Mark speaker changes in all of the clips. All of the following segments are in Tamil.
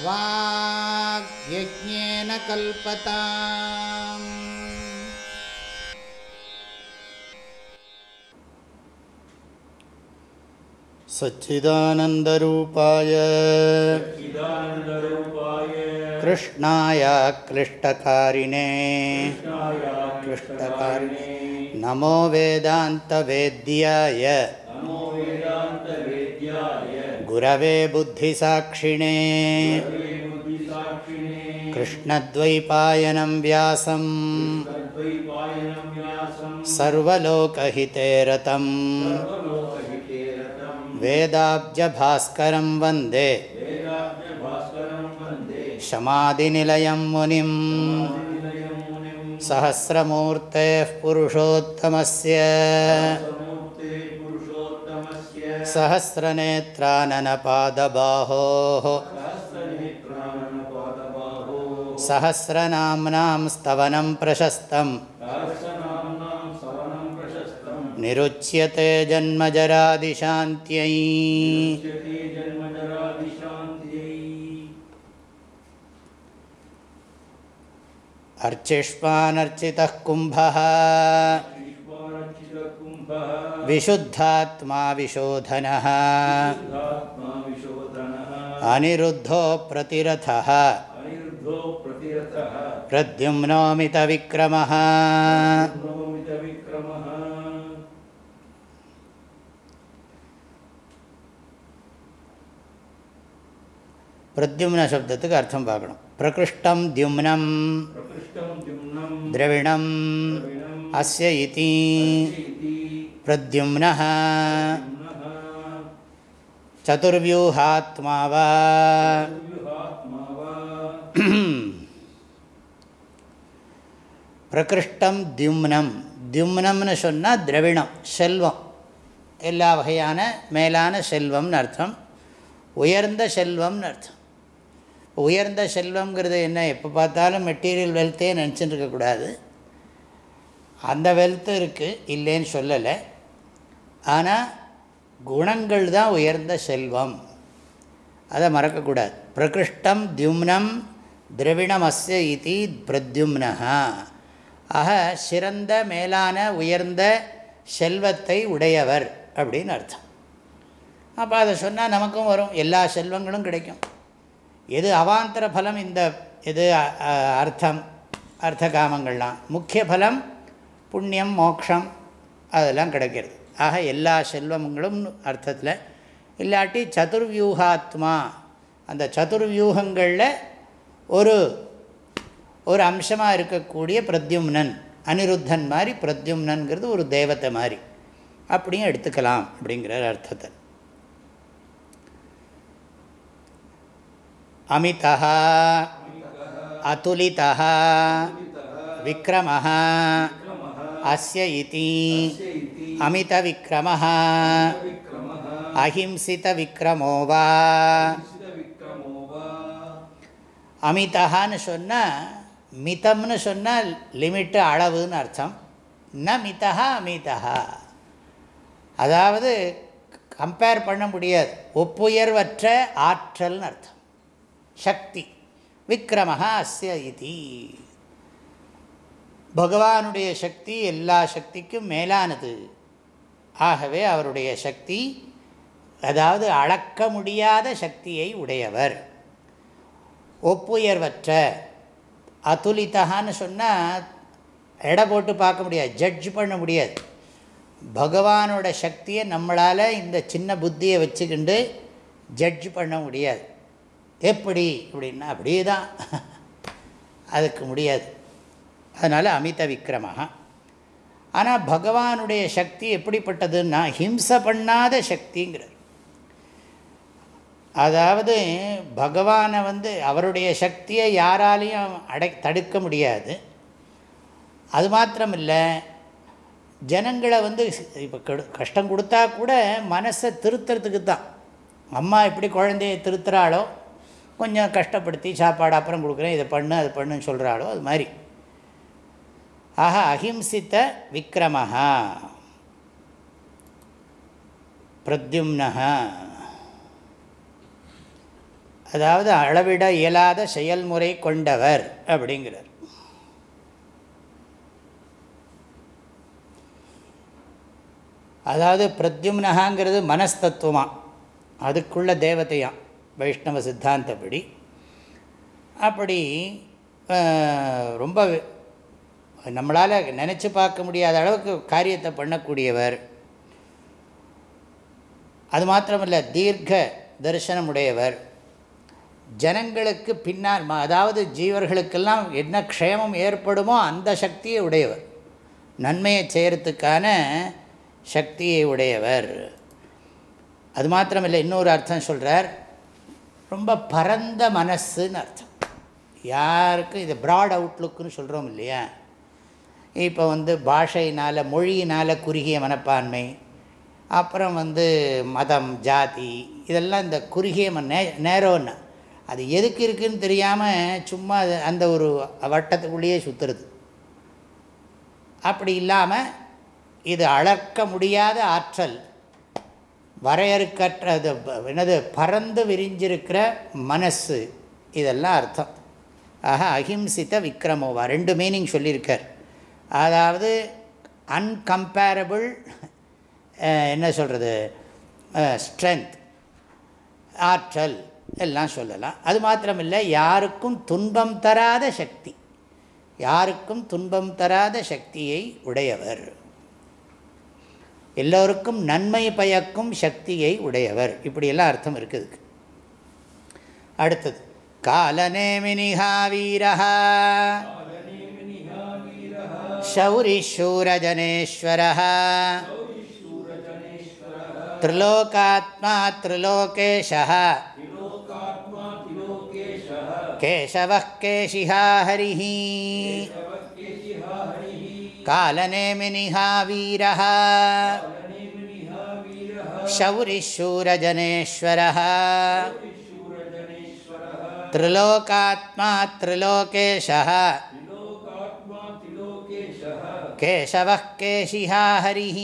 Speaker 1: वाग्यज्ञेन सच्चिदानन्दरूपाय कृष्णाय क्लिष्टकारिणे। क्लिष्टकारिणे। नमो वेदान्तवेद्याय गुरवे बुद्धिसाक्षिणे। कृष्णद्वैपायनं व्यासं सर्वलोकहिते रतं वेदाब्जभास्करं वन्दे। शमादिनिलयं मुनिं सहस्रमूर्तेः पुरुषोत्तमस्य सहस्रनेत्राननपादबाहोः सहस्रनाम्नां स्तवनं प्रशस्तम् निरुच्यते जन्मजरादिशान्त्यै अर्चिष्मानर्चितः कुम्भः विशुद्धात्मा विशोधनः अनिरुद्धो प्रतिरथः प्रद्युम्नोमितविक्रमः பிரத்யும்ன சப்தத்துக்கு அர்த்தம் பார்க்கணும் பிரகிருஷ்டம் தியும்னம் திரவிணம் அஸ்ய இதி பிரத்யும்ன சதுர்வியூஹாத்மா வா பிரகிருஷ்டம் தியும்னம் தியும்னம்னு சொன்னால் திரவிணம் செல்வம். எல்லா வகையான மேலான செல்வம்னு அர்த்தம். உயர்ந்த செல்வம்னு அர்த்தம். உயர்ந்த செல்வங்கிறது என்ன? எப்போ பார்த்தாலும் மெட்டீரியல் வெல்த்தே நினச்சிட்டு இருக்கக்கூடாது அந்த வெல்த்து இருக்குது இல்லைன்னு சொல்லலை. ஆனால் குணங்கள் தான் உயர்ந்த செல்வம். அதை மறக்கக்கூடாது. பிரகிருஷ்டம் தியும்னம் திரவிணமஸ்ய இது பிரத்யும்னஹா. ஆக சிறந்த மேலான உயர்ந்த செல்வத்தை உடையவர் அப்படின்னு அர்த்தம். அப்போ அதை சொன்னால் நமக்கும் வரும். எல்லா செல்வங்களும் கிடைக்கும். எது அவாந்தர பலம் இந்த எது அர்த்தம் அர்த்த காமங்கள்லாம் முக்கிய பலம் புண்ணியம் மோக்ஷம் அதெல்லாம் கிடைக்கிறது. ஆக எல்லா செல்வங்களும் அர்த்தத்தில். இல்லாட்டி சதுர்வியூகாத்மா அந்த சதுர்வியூகங்களில் ஒரு ஒரு அம்சமாக இருக்கக்கூடிய பிரத்யும்னன் அனிருத்தன் மாதிரி பிரத்யும்னன்கிறது ஒரு தேவத்தை மாதிரி. அப்படியும் எடுத்துக்கலாம் அப்படிங்கிற அர்த்தத்தை அமிதः அஸ்ய இதி அமித விக்ரம அஹிம்சித விக்ரமோ வா அமிதான்னு சொன்னால் மிதம்னு சொன்னால் லிமிட்டு அளவுன்னு அர்த்தம். ந மிதா அமிதா அதாவது கம்பேர் பண்ண முடியாது. ஒப்புயர்வற்ற ஆற்றல்னு அர்த்தம். சக்தி. விக்ரமஹா அஸ்ய இது. பகவானுடைய சக்தி எல்லா சக்திக்கும் மேலானது. ஆகவே அவருடைய சக்தி அதாவது அளக்க முடியாத சக்தியை உடையவர். ஒப்புயர்வற்ற அதுலித்தகான்னு சொன்னால் எடை போட்டு பார்க்க முடியாது ஜட்ஜ் பண்ண முடியாது. பகவானோட சக்தியை நம்மளால் இந்த சின்ன புத்தியை வச்சுக்கிண்டு ஜட்ஜ் பண்ண முடியாது. எப்படி? அப்படின்னா அப்படியே தான். அதுக்கு முடியாது. அதனால் அமித விக்ரமஹா. ஆனால் பகவானுடைய சக்தி எப்படிப்பட்டதுன்னா ஹிம்சை பண்ணாத சக்திங்கிறார் அதாவது பகவானை வந்து அவருடைய சக்தியை யாராலையும் அடை தடுக்க முடியாது. அது மாத்திரமில்லை ஜனங்களை வந்து இப்போ கஷ்டம் கொடுத்தா கூட மனசை திருத்துறதுக்கு தான் அம்மா எப்படி குழந்தைய திருத்துறாளோ கொஞ்சம் கஷ்டப்படுத்தி சாப்பாடு அப்புறம் கொடுக்குறேன் இதை பண்ணு அது பண்ணுன்னு சொல்கிறாளோ அது மாதிரி. ஆக அஹிம்சித்த விக்ரமஹா. பிரத்யும்னஹ. அதாவது அளவிட இயலாத செயல்முறை கொண்டவர் அப்படிங்கிறார். அதாவது பிரத்யும்னகாங்கிறது மனஸ்தத்துவமாக அதுக்குள்ள தேவதையாம் வைஷ்ணவ சித்தாந்தப்படி. அப்படி ரொம்ப நம்மளால் நினச்சி பார்க்க முடியாத அளவுக்கு காரியத்தை பண்ணக்கூடியவர். அது மாத்திரமல்ல தீர்க்க தரிசனம் உடையவர். ஜனங்களுக்கு பின்னால் அதாவது ஜீவர்களுக்கெல்லாம் என்ன க்ஷேமம் ஏற்படுமோ அந்த சக்தியை உடையவர். நன்மையை செய்கிறதுக்கான சக்தியை உடையவர். அது மாத்திரமில்லை இன்னொரு அர்த்தம் சொல்கிறார் ரொம்ப பரந்த மனசுன்னு அர்த்தம். யாருக்கும் இது ப்ராட் அவுட்லுக்குன்னு சொல்கிறோம் இல்லையா? இப்போ வந்து பாஷையினால் மொழியினால் குறுகிய மனப்பான்மை அப்புறம் வந்து மதம் ஜாதி இதெல்லாம் இந்த குறுகிய நே நேரோன்னு. அது எதுக்கு இருக்குதுன்னு தெரியாமல் சும்மா அந்த ஒரு வட்டத்துக்குள்ளேயே சுற்றுறது அப்படி இல்லாமல் இது அளக்க முடியாத ஆற்றல் வரையறுக்கற்ற அது என்னது பறந்து விரிஞ்சிருக்கிற மனசு இதெல்லாம் அர்த்தம். ஆக அஹிம்சித்த விக்ரமோவா ரெண்டு மீனிங் சொல்லியிருக்கார். அதாவது அன்கம்பேரபிள் என்ன சொல்கிறது ஸ்ட்ரென்த் ஆற்றல் எல்லாம் சொல்லலாம். அது மாத்திரமில்லை யாருக்கும் துன்பம் தராத சக்தி. யாருக்கும் துன்பம் தராத சக்தியை உடையவர். எல்லோருக்கும் நன்மை பயக்கும் சக்தியை உடையவர். இப்படியெல்லாம் அர்த்தம் இருக்குது அடுத்தது காலநேமினிஹா வீரஹா. शौरिशूरजनेश्वरः। त्रिलोकात्मा त्रिलोकेशः केशवः केशिहा हरिः कालनेमिनिहा वीरः शौरिशूरजनेश्वरः। त्रिलोकात्मा त्रिलोकेशः केशवः केशिहा हरिः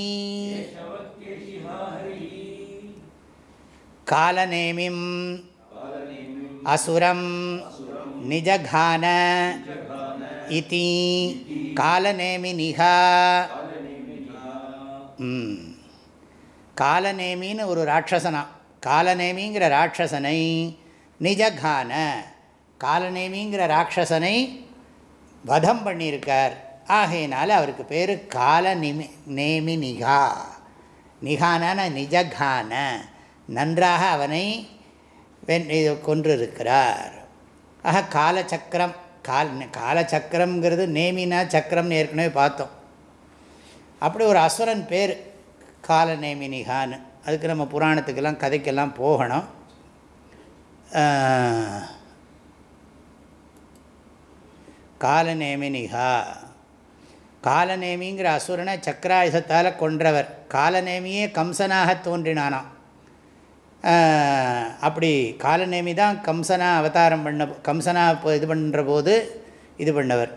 Speaker 1: कालनेमिम् असुरं निजघान इति காலநேமினிகா காலநேமின்னு ஒரு ராட்சசனா காலநேமிங்கிற ராட்சசனை நிஜகான காலநேமிங்கிற ராட்சசனை வதம் பண்ணியிருக்கார் ஆகையினால அவருக்கு பேர் கால நிமி நேமி நிகா. நிகானான நிஜகான. நன்றாக அவனை வென் கொன்றிருக்கிறார். ஆக காலச்சக்கரம் கால் காலச்சக்கரம்ங்கிறது நேமினா சக்கரம்னு ஏற்கனவே பார்த்தோம். அப்படி ஒரு அசுரன் பேர் கால நேமினிகான்னு அதுக்கு நம்ம புராணத்துக்கெல்லாம் கதைக்கெல்லாம் போகணும். காலநேமினிகா காலநேமிங்கிற அசுரனை சக்கராயுதத்தால் கொன்றவர். காலநேமியே கம்சனாக தோன்றினானாம். அப்படி காலநேமி தான் கம்சனா அவதாரம் பண்ண கம்சனாக இது பண்ணுற போது இது பண்ணவர்.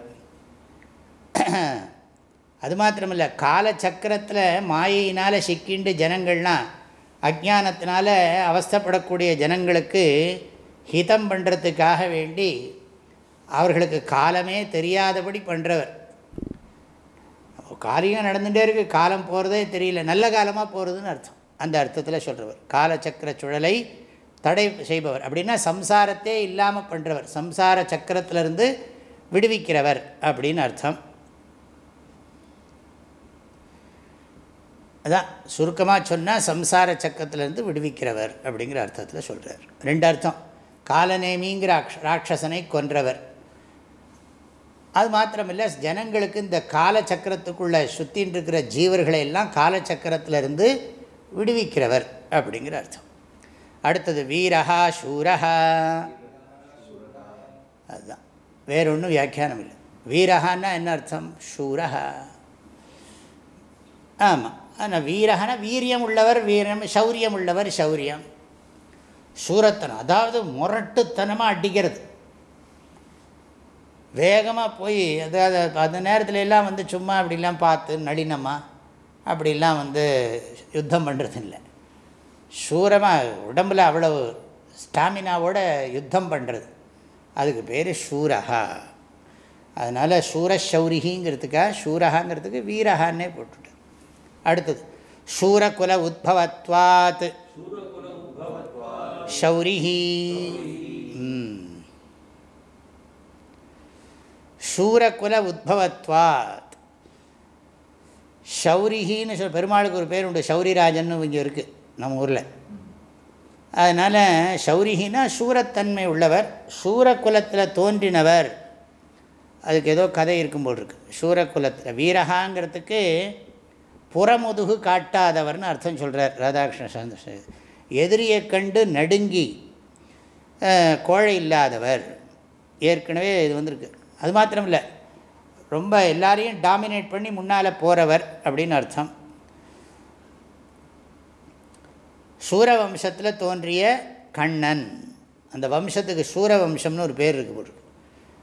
Speaker 1: அது மாத்திரமில்லை காலச்சக்கரத்தில் மாயினால் சிக்கிண்டு ஜனங்கள்லாம் அஜானத்தினால அவஸ்தப்படக்கூடிய ஜனங்களுக்கு ஹிதம் பண்ணுறதுக்காக வேண்டி அவர்களுக்கு காலமே தெரியாதபடி பண்ணுறவர் காரியம் நடந்துகிட்டே இருக்குது காலம் போகிறதே தெரியல. நல்ல காலமாக போகிறதுன்னு அர்த்தம். அந்த அர்த்தத்தில் சொல்கிறவர் காலச்சக்கர சுழலை தடை செய்பவர். அப்படின்னா சம்சாரத்தே இல்லாமல் பண்ணுறவர் சம்சார சக்கரத்திலிருந்து விடுவிக்கிறவர் அப்படின்னு அர்த்தம். அதான் சுருக்கமாக சொன்னால் சம்சார சக்கரத்திலேருந்து விடுவிக்கிறவர் அப்படிங்கிற அர்த்தத்தில் சொல்கிறார் ரெண்டு அர்த்தம். காலநேமிங்கிற ராட்சசனை கொன்றவர். அது மாத்திரமில்லை ஜனங்களுக்கு இந்த காலச்சக்கரத்துக்குள்ளே சுற்றின்னு இருக்கிற ஜீவர்களை எல்லாம் காலச்சக்கரத்திலிருந்து விடுவிக்கிறவர் அப்படிங்கிற அர்த்தம். அடுத்தது வீரஹா சூரஹா. அதுதான். வேறொன்றும் வியாக்கியானம் இல்லை வீரஹான்னா என்ன அர்த்தம்? சூரஹா. ஆமாம் ஆனால் வீரகன வீரியம் உள்ளவர் வீரம் சௌரியம் உள்ளவர் சௌரியம். சூரத்தனம். அதாவது முரட்டுத்தனமாக அடிக்கிறது. வேகமாக போய் அதாவது அந்த நேரத்தில் எல்லாம் வந்து சும்மா அப்படிலாம் பார்த்து நளினமாக அப்படிலாம் வந்து யுத்தம் பண்ணுறது இல்லை சூரமாக உடம்பில் அவ்வளவு ஸ்டாமினாவோட யுத்தம் பண்ணுறது அதுக்கு பேர் ஷூரஹா அதனால் சூரஷௌரிகிங்கிறதுக்காக ஷூரஹாங்கிறதுக்கு வீரஹான்னே போட்டுட்டார் அடுத்தது ஷூரகுல உத்பவத்வாத். ஷௌரிஹி. சூரகுல உத்பவத்வாத். ஷௌரிஹின்னு சொல் பெருமாளுக்கு ஒரு பேர் உண்டு சௌரிராஜன்னு இங்கே இருக்குது நம்ம ஊரில். அதனால் ஷௌரிஹினா சூரத்தன்மை உள்ளவர் சூரகுலத்தில் தோன்றினவர். அதுக்கு ஏதோ கதை இருக்கும் போல் இருக்கு. சூரகுலத்தில் வீரகாங்கிறதுக்கு புறமுதுகு காட்டாதவர்னு அர்த்தம் சொல்கிறார் ராதாகிருஷ்ண எதிரியை கண்டு நடுங்கி கோழை இல்லாதவர். ஏற்கனவே இது வந்திருக்கு. அது மாத்திரம் இல்லை ரொம்ப எல்லாரையும் டாமினேட் பண்ணி முன்னால் போகிறவர் அப்படின்னு அர்த்தம். சூரவம்சத்தில் தோன்றிய கண்ணன். அந்த வம்சத்துக்கு சூரவம்சம்னு ஒரு பேர் இருக்கு போட்டு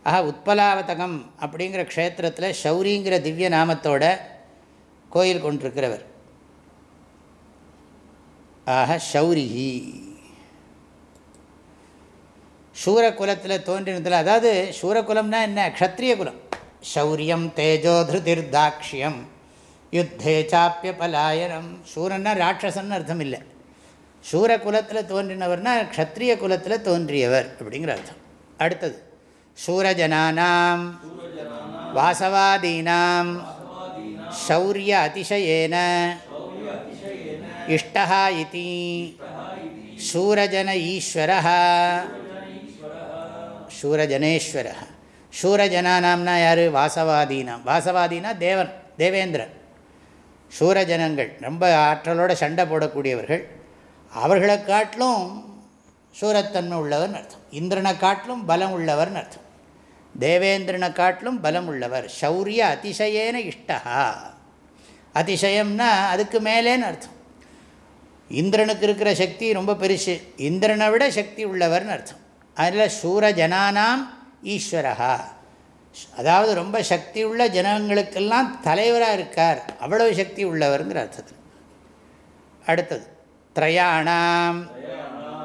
Speaker 1: ஆஹா உத்பலாவதகம் அப்படிங்கிற க்ஷேத்திரத்தில் ஷௌரிங்கிற திவ்ய நாமத்தோட கோயில் கொண்டிருக்கிறவர். ஆக ஷௌரிஹி. சூரகுலத்தில் தோன்றினதில் அதாவது சூரகுலம்னா என்ன? க்ஷத்ரிய குலம் சௌரியம் தேஜோ திருதிர் தாட்சியம் யுத்தே சாப்பிய பலாயனம். சூரன்னா ராட்சசன் அர்த்தம் இல்லை சூரகுலத்தில் தோன்றினவர்னா க்ஷத்ரிய குலத்தில் தோன்றியவர் அப்படிங்கிற அர்த்தம். அடுத்தது சூரஜனானாம். வாசவாதீனாம். சௌரிய அதிசயேன. இஷ்டா இதி. சூரஜன ஈஸ்வரா சூரஜனேஸ்வர சூரஜனானாம்னா யார்? வாசவாதீனாம். வாசவாதீனா தேவன் தேவேந்திரன். சூரஜனங்கள் ரொம்ப ஆற்றலோட சண்டை போடக்கூடியவர்கள். அவர்களை காட்டிலும் சூரத்தன்மை உள்ளவர்னு அர்த்தம். இந்திரனை காட்டிலும் பலம் உள்ளவர்னு அர்த்தம். தேவேந்திரனை காட்டிலும் பலம் உள்ளவர். சௌரிய அதிசயேன இஷ்டா அதிசயம்னா அதுக்கு மேலேன்னு அர்த்தம். இந்திரனுக்கு இருக்கிற சக்தி ரொம்ப பெருசு. இந்திரனை விட சக்தி உள்ளவர்னு அர்த்தம். அதில் சூரஜனானாம் ஈஸ்வரகா அதாவது ரொம்ப சக்தி உள்ள ஜனங்களுக்கெல்லாம் தலைவராக இருக்கார். அவ்வளவு சக்தி உள்ளவருங்கிற அர்த்தத்தில். அடுத்தது திரையாணாம்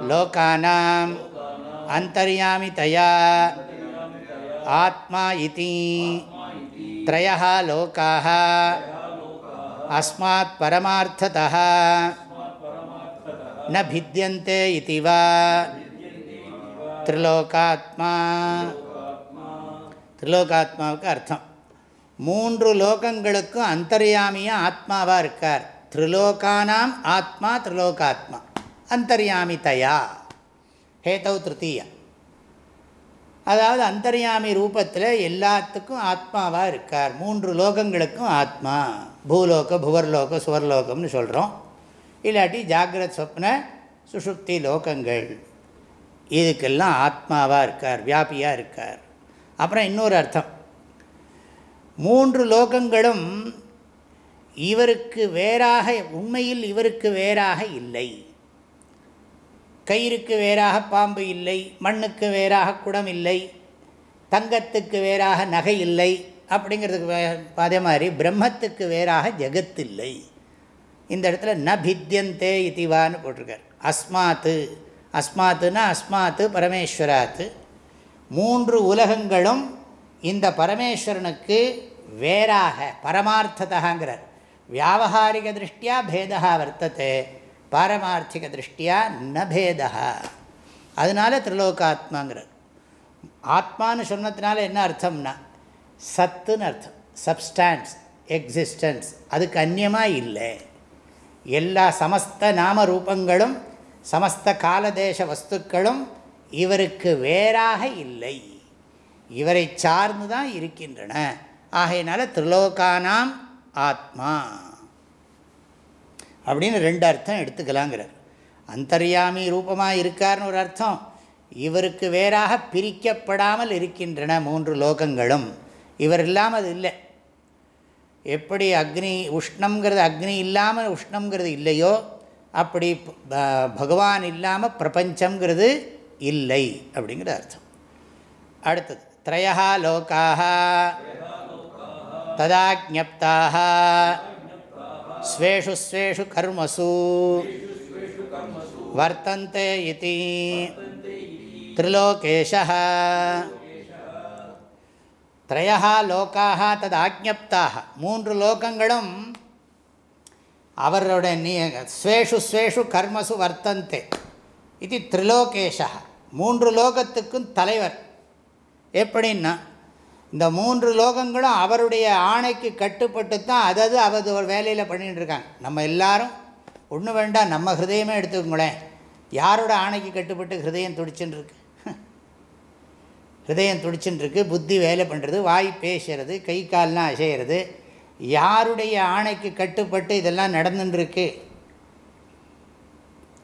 Speaker 1: லோகானாம் அந்தர்யாமி தயா ஆத்மா இதி திரையா லோக்காக அஸ்மாத் பரமார்த்ததா ந பித்தியந்தே இதுவா திரிலோகாத்மா திரிலோகாத்மாவுக்கு அர்த்தம் மூன்று லோகங்களுக்கும் அந்தர்யாமியாக ஆத்மாவாக இருக்கார் திரிலோகானாம் ஆத்மா திரிலோகாத்மா அந்தர்யாமி தயா ஹேதவ் திருத்தீயா அதாவது அந்தர்யாமி ரூபத்தில் எல்லாத்துக்கும் ஆத்மாவாக இருக்கார் மூன்று லோகங்களுக்கும் ஆத்மா பூலோக புவர்லோக சுவர்லோகம்னு சொல்கிறோம் இல்லாட்டி ஜாகிரத் சொப்ன சுஷுப்தி லோகங்கள் இதுக்கெல்லாம் ஆத்மாவாக இருக்கார் வியாபியாக இருக்கார். அப்புறம் இன்னொரு அர்த்தம். மூன்று லோகங்களும் இவருக்கு வேறாக உண்மையில் இவருக்கு வேறாக இல்லை. கயிறுக்கு வேறாக பாம்பு இல்லை மண்ணுக்கு வேறாக குடம் இல்லை தங்கத்துக்கு வேறாக நகை இல்லை அப்படிங்கிறதுக்கு அதே மாதிரி பிரம்மத்துக்கு வேறாக ஜெகத் இல்லை. இந்த இடத்துல ந பித்தியந்தே இதுவான்னு போட்டிருக்கார். அஸ்மாத்து அஸ்மாத்துனா அஸ்மாத்து பரமேஸ்வராத்து மூன்று உலகங்களும் இந்த பரமேஸ்வரனுக்கு வேறாக பரமார்த்ததாங்கிறார். வியாபகாரிக திருஷ்டியா பேதா வர்த்தத்தை பாரமார்த்திக திருஷ்டியா ந பேதா அதனால திரிலோகாத்மாங்கிறார். ஆத்மான்னு சொன்னதுனால என்ன அர்த்தம்னா சத்துன்னு அர்த்தம். சப்ஸ்டான்ஸ் எக்ஸிஸ்டன்ஸ் அதுக்கு அந்நியமாக இல்லை. எல்லா சமஸ்த நாம ரூபங்களும் சமஸ்த காலதேச வஸ்துக்களும் இவருக்கு வேறாக இல்லை. இவரை சார்ந்து தான் இருக்கின்றன. ஆகையினால திரிலோகானாம் ஆத்மா. அப்படின்னு ரெண்டு அர்த்தம் எடுத்துக்கலாங்கிறார். அந்தர்யாமி ரூபமாக இருக்கார்னு ஒரு அர்த்தம். இவருக்கு வேறாக பிரிக்கப்படாமல் இருக்கின்றன மூன்று லோகங்களும். இவர் இல்லாமல் அது இல்லை. எப்படி அக்னி உஷ்ணங்கிறது அக்னி இல்லாமல் உஷ்ணங்கிறது இல்லையோ அப்படி பகவான் இல்லாமல் பிரபஞ்சங்கிறது இல்லை அப்படிங்கிற அர்த்தம். அடுத்தது த்ரயா லோக்காக ததா ஜப்தாக ஸ்வேஷு ஸ்வேஷு கர்மசு வர்த்தந்தே இது திரிலோகேஷः திரையா லோக்காக தது ஆக்ஞப்தாக மூன்று லோகங்களும் அவரோட நீ ஸ்வேஷு ஸ்வேஷு கர்மசு வர்த்தந்தே. இது திரிலோகேஷா மூன்று லோகத்துக்கும் தலைவர். எப்படின்னா இந்த மூன்று லோகங்களும் அவருடைய ஆணைக்கு கட்டுப்பட்டு தான் அதது அவது ஒரு வேலையில் பண்ணிகிட்டு இருக்காங்க நம்ம எல்லாரும் ஒன்று வேண்டாம் நம்ம ஹிருதயமே எடுத்துக்கோங்களேன் யாரோட ஆணைக்கு கட்டுப்பட்டு ஹிருதயம் துடிச்சுன்னு இருக்கு ஹிருதயம் துடிச்சுன்னு இருக்கு புத்தி வேலை பண்ணுறது வாய் பேசுறது கை கால்லாம் அசைகிறது யாருடைய ஆணைக்கு கட்டுப்பட்டு இதெல்லாம் நடந்துட்டுருக்கு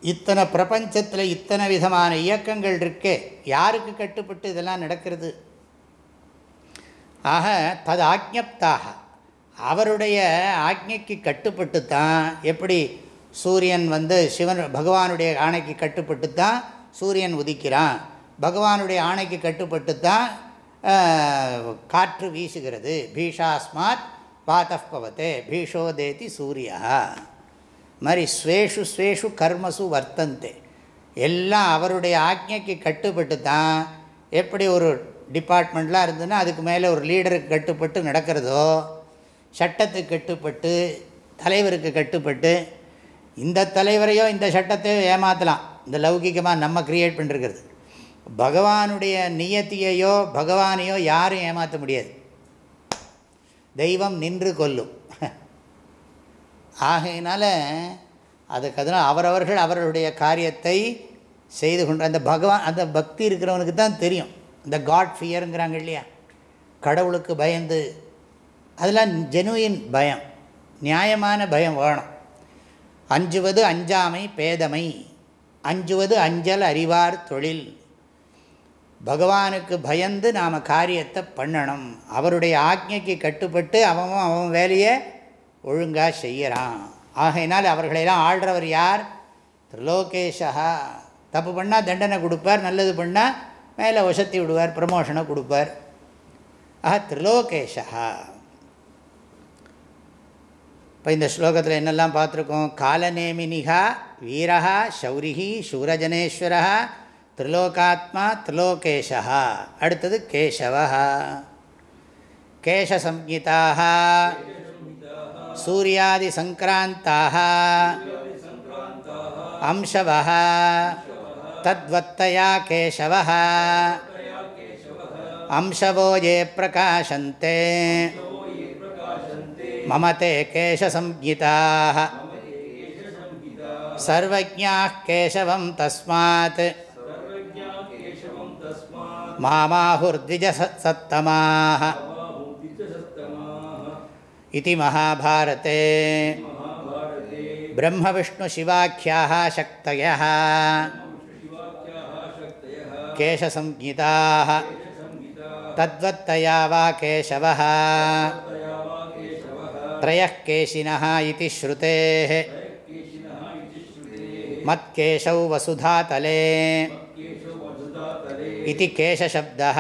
Speaker 1: இத்தனை பிரபஞ்சத்தில் இத்தனை விதமான இயக்கங்கள் இருக்கே. யாருக்கு கட்டுப்பட்டு இதெல்லாம் நடக்கிறது? ஆக தது ஆக்ஞப்தாக. அவருடைய ஆக்ஞைக்கு கட்டுப்பட்டு தான் எப்படி சூரியன் வந்து சிவன் பகவானுடைய ஆணைக்கு கட்டுப்பட்டு தான் சூரியன் உதிக்கிறான். பகவானுடைய ஆணைக்கு கட்டுப்பட்டு தான் காற்று வீசுகிறது. பீஷாஸ்மாத் வாத்தப்பவத்தே பீஷோதேதி சூரியா மாதிரி ஸ்வேஷு ஸ்வேஷு கர்மசு வர்த்தந்தே எல்லாம் அவருடைய ஆக்ஞைக்கு கட்டுப்பட்டு தான் எப்படி ஒரு டிபார்ட்மெண்ட்லாம் இருந்ததுன்னா அதுக்கு மேலே ஒரு லீடருக்கு கட்டுப்பட்டு நடக்கிறதோ சட்டத்துக்கு கட்டுப்பட்டு தலைவருக்கு கட்டுப்பட்டு இந்த தலைவரையோ இந்த சட்டத்தையோ ஏமாற்றலாம் இந்த லௌகிகமாக நம்ம க்ரியேட் பண்ணிருக்கிறது பகவானுடைய நியத்தியையோ பகவானையோ யாரும் ஏமாற்ற முடியாது. தெய்வம் நின்று கொல்லும் ஆகையினால அதுக்கு அதனால் அவரவர்கள் அவர்களுடைய காரியத்தை செய்து கொண்டு அந்த பகவான் அந்த பக்தி இருக்கிறவனுக்கு தான் தெரியும். இந்த காட் ஃபியருங்கிறாங்க இல்லையா? கடவுளுக்கு பயந்து அதெல்லாம் ஜெனுவின் பயம். நியாயமான பயம் வேணும். அஞ்சுவது அஞ்சாமை பேதமை. அஞ்சுவது அஞ்சல் அறிவார் தொழில். பகவானுக்கு பயந்து நாம் காரியத்தை பண்ணணும். அவருடைய ஆக்ஞைக்கு கட்டுப்பட்டு அவன் அவன் வேலையை ஒழுங்காக செய்கிறான் ஆகையினால் அவர்களெல்லாம் ஆள்றவர் யார்? திரிலோகேஷா. தப்பு பண்ணால் தண்டனை கொடுப்பார் நல்லது பண்ணால் மேலே வசத்தி விடுவார் ப்ரமோஷனை கொடுப்பார். ஆஹா திரிலோகேஷா. இப்போ இந்த ஸ்லோகத்தில் என்னெல்லாம் பார்த்துருக்கோம்? காலநேமினிகா வீரா சௌரிஹி சூரஜனேஸ்வரா திரிலோகாத்மா திரிலோகேஷா அடுத்தது கேசவா கேசசம்ஹிதாக சூரியாதிசங்கிராந்தாக அம்சவ தத்வத்தையா கேசவ அம்சவோ ஏ பிரகாஷந்தே மமதே கேசசம்ஹிதாக சர்வஜா கேசவம் தஸ்மாத் मामाहुर्द्विजसत्तमाः इति महाभारते। ब्रह्मविष्णुशिवाख्याः शक्तयः। केशसंज्ञिताः तद्वत्तया वा केशवः। त्रयः केशिनः इति श्रुतेः। मत्केशौ वसुधातले। इति केशशब्दः।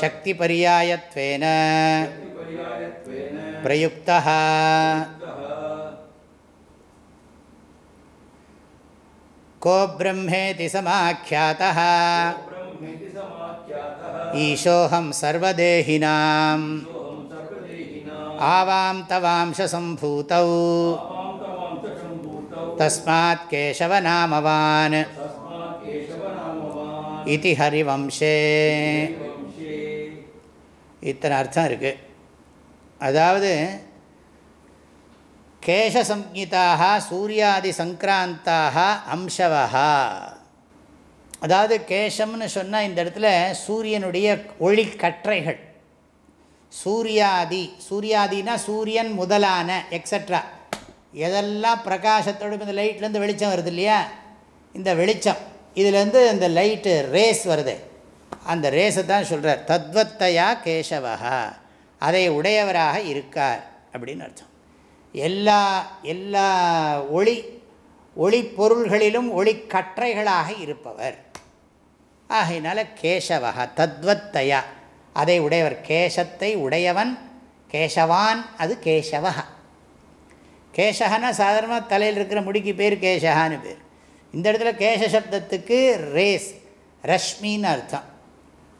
Speaker 1: शक्तिपर्यायत्वेन। प्रयुक्तः। को ब्रह्मेति समाख्यातः। ईशोऽहं सर्वदेहिनाम्। आवां तवांशसम्भूतौ तस्मात् केशवनामवान्। இது ஹரிவம்சே இத்தனை அர்த்தம் இருக்குது அதாவது கேசசம்ஹிதாக சூரியாதி சங்கிராந்தாக அம்சவா அதாவது கேசம்னு சொன்னால் இந்த இடத்துல சூரியனுடைய ஒளி கற்றைகள். சூரியாதி சூரியாதினா சூரியன் முதலான எக்ஸட்ரா எதெல்லாம் பிரகாசத்தோடு இந்த லைட்லேருந்து வெளிச்சம் வருது இல்லையா? இந்த வெளிச்சம். இதுலேருந்து இந்த லைட்டு ரேஸ் வருது. அந்த ரேஸை தான் சொல்கிறார் தத்வத்தையா கேசவா அதை உடையவராக இருக்கார். அப்படின்னு அர்த்தம். எல்லா எல்லா ஒளி ஒளி பொருள்களிலும் ஒளி கற்றைகளாக இருப்பவர். ஆகையினால கேசவா தத்வத்தையா அதை உடையவர் கேசத்தை உடையவன் கேசவான் அது கேசவா கேசகன்னா சாதாரணமாக தலையில் இருக்கிற முடிக்கு பேர் கேசகான்னு பேர். இந்த இடத்துல கேச சப்தத்துக்கு ரேஸ் ரஷ்மின்னு அர்த்தம்.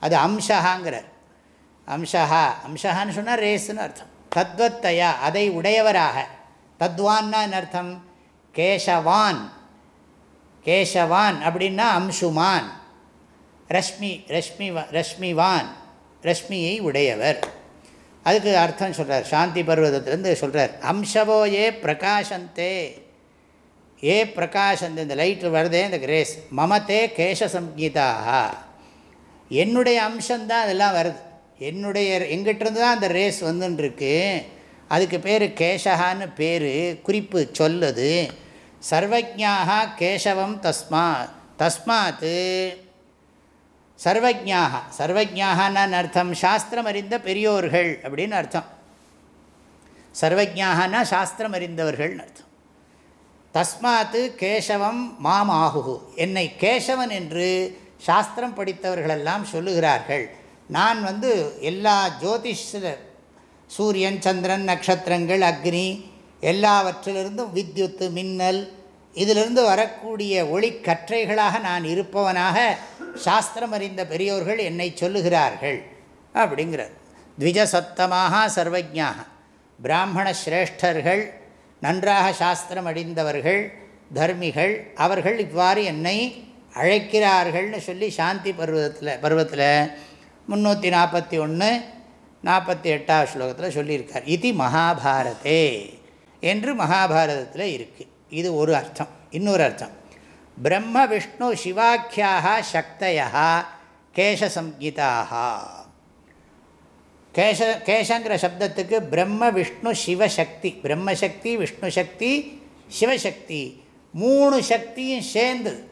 Speaker 1: அது அம்சஹாங்கிறார். அம்சஹா அம்சஹான்னு சொன்னால் ரேஸுன்னு அர்த்தம். தத்வத்தையா அதை உடையவராக. தத்வான்னா அர்த்தம்? கேசவான். கேசவான் அப்படின்னா அம்சுமான். ரஷ்மி ரஷ்மி ரஷ்மிவான். ரஷ்மியை உடையவர். அதுக்கு அர்த்தம் சொல்கிறார் சாந்தி பர்வதத்துலேருந்து சொல்கிறார் அம்சவோயே பிரகாசந்தே. ஏ பிரகாஷ் அந்த இந்த லைட் வருதே இந்த கிரேஸ் மமத்தே கேச சங்கீதாக என்னுடைய அம்சம்தான் அதெல்லாம் வருது. என்னுடைய எங்கிட்டிருந்து தான் அந்த ரேஸ் வந்துன்ட்ருக்கு அதுக்கு பேர் கேசகான்னு பேர் குறிப்பு சொல்லுது. சர்வஜாக கேசவம் தஸ்மா தஸ்மாத்து சர்வஜாக சர்வஜாகன்னு அர்த்தம் சாஸ்திரம் அறிந்த பெரியோர்கள் அப்படின்னு அர்த்தம். சர்வஜாகனா சாஸ்திரம் அறிந்தவர்கள்னு அர்த்தம். தஸ்மாத்து கேசவம் மாம் ஆகுகு என்னை கேசவன் என்று சாஸ்திரம் படித்தவர்களெல்லாம் சொல்லுகிறார்கள். நான் வந்து எல்லா ஜோதிஷ சூரியன் சந்திரன் நட்சத்திரங்கள் அக்னி எல்லாவற்றிலிருந்தும் வித்யுத்து மின்னல் இதிலிருந்து வரக்கூடிய ஒளிக்கற்றைகளாக நான் இருப்பவனாக சாஸ்திரம் அறிந்த பெரியோர்கள் என்னை சொல்லுகிறார்கள். அப்படிங்கிறார். த்விஜசத்தமாக சர்வஜாக பிராமண சிரேஷ்டர்கள் நன்றாக சாஸ்திரம் அடிந்தவர்கள் தர்மிகள் அவர்கள் இவ்வாறு என்னை அழைக்கிறார்கள்னு சொல்லி சாந்தி பருவத்தில் பருவத்தில் முந்நூற்றி நாற்பத்தி ஒன்று நாற்பத்தி எட்டாவது ஸ்லோகத்தில் சொல்லியிருக்கார். இது மகாபாரதே என்று மகாபாரதத்தில் இருக்குது இது ஒரு அர்த்தம். இன்னொரு அர்த்தம். பிரம்ம விஷ்ணு சிவாக்கியாக சக்தையா கேசசம்ஹிதாக கேச கேசங்கிற சப்தத்துக்கு பிரம்ம விஷ்ணு சிவசக்தி. பிரம்மசக்தி விஷ்ணு சக்தி சிவசக்தி. மூணு சக்தியும் சேர்ந்து.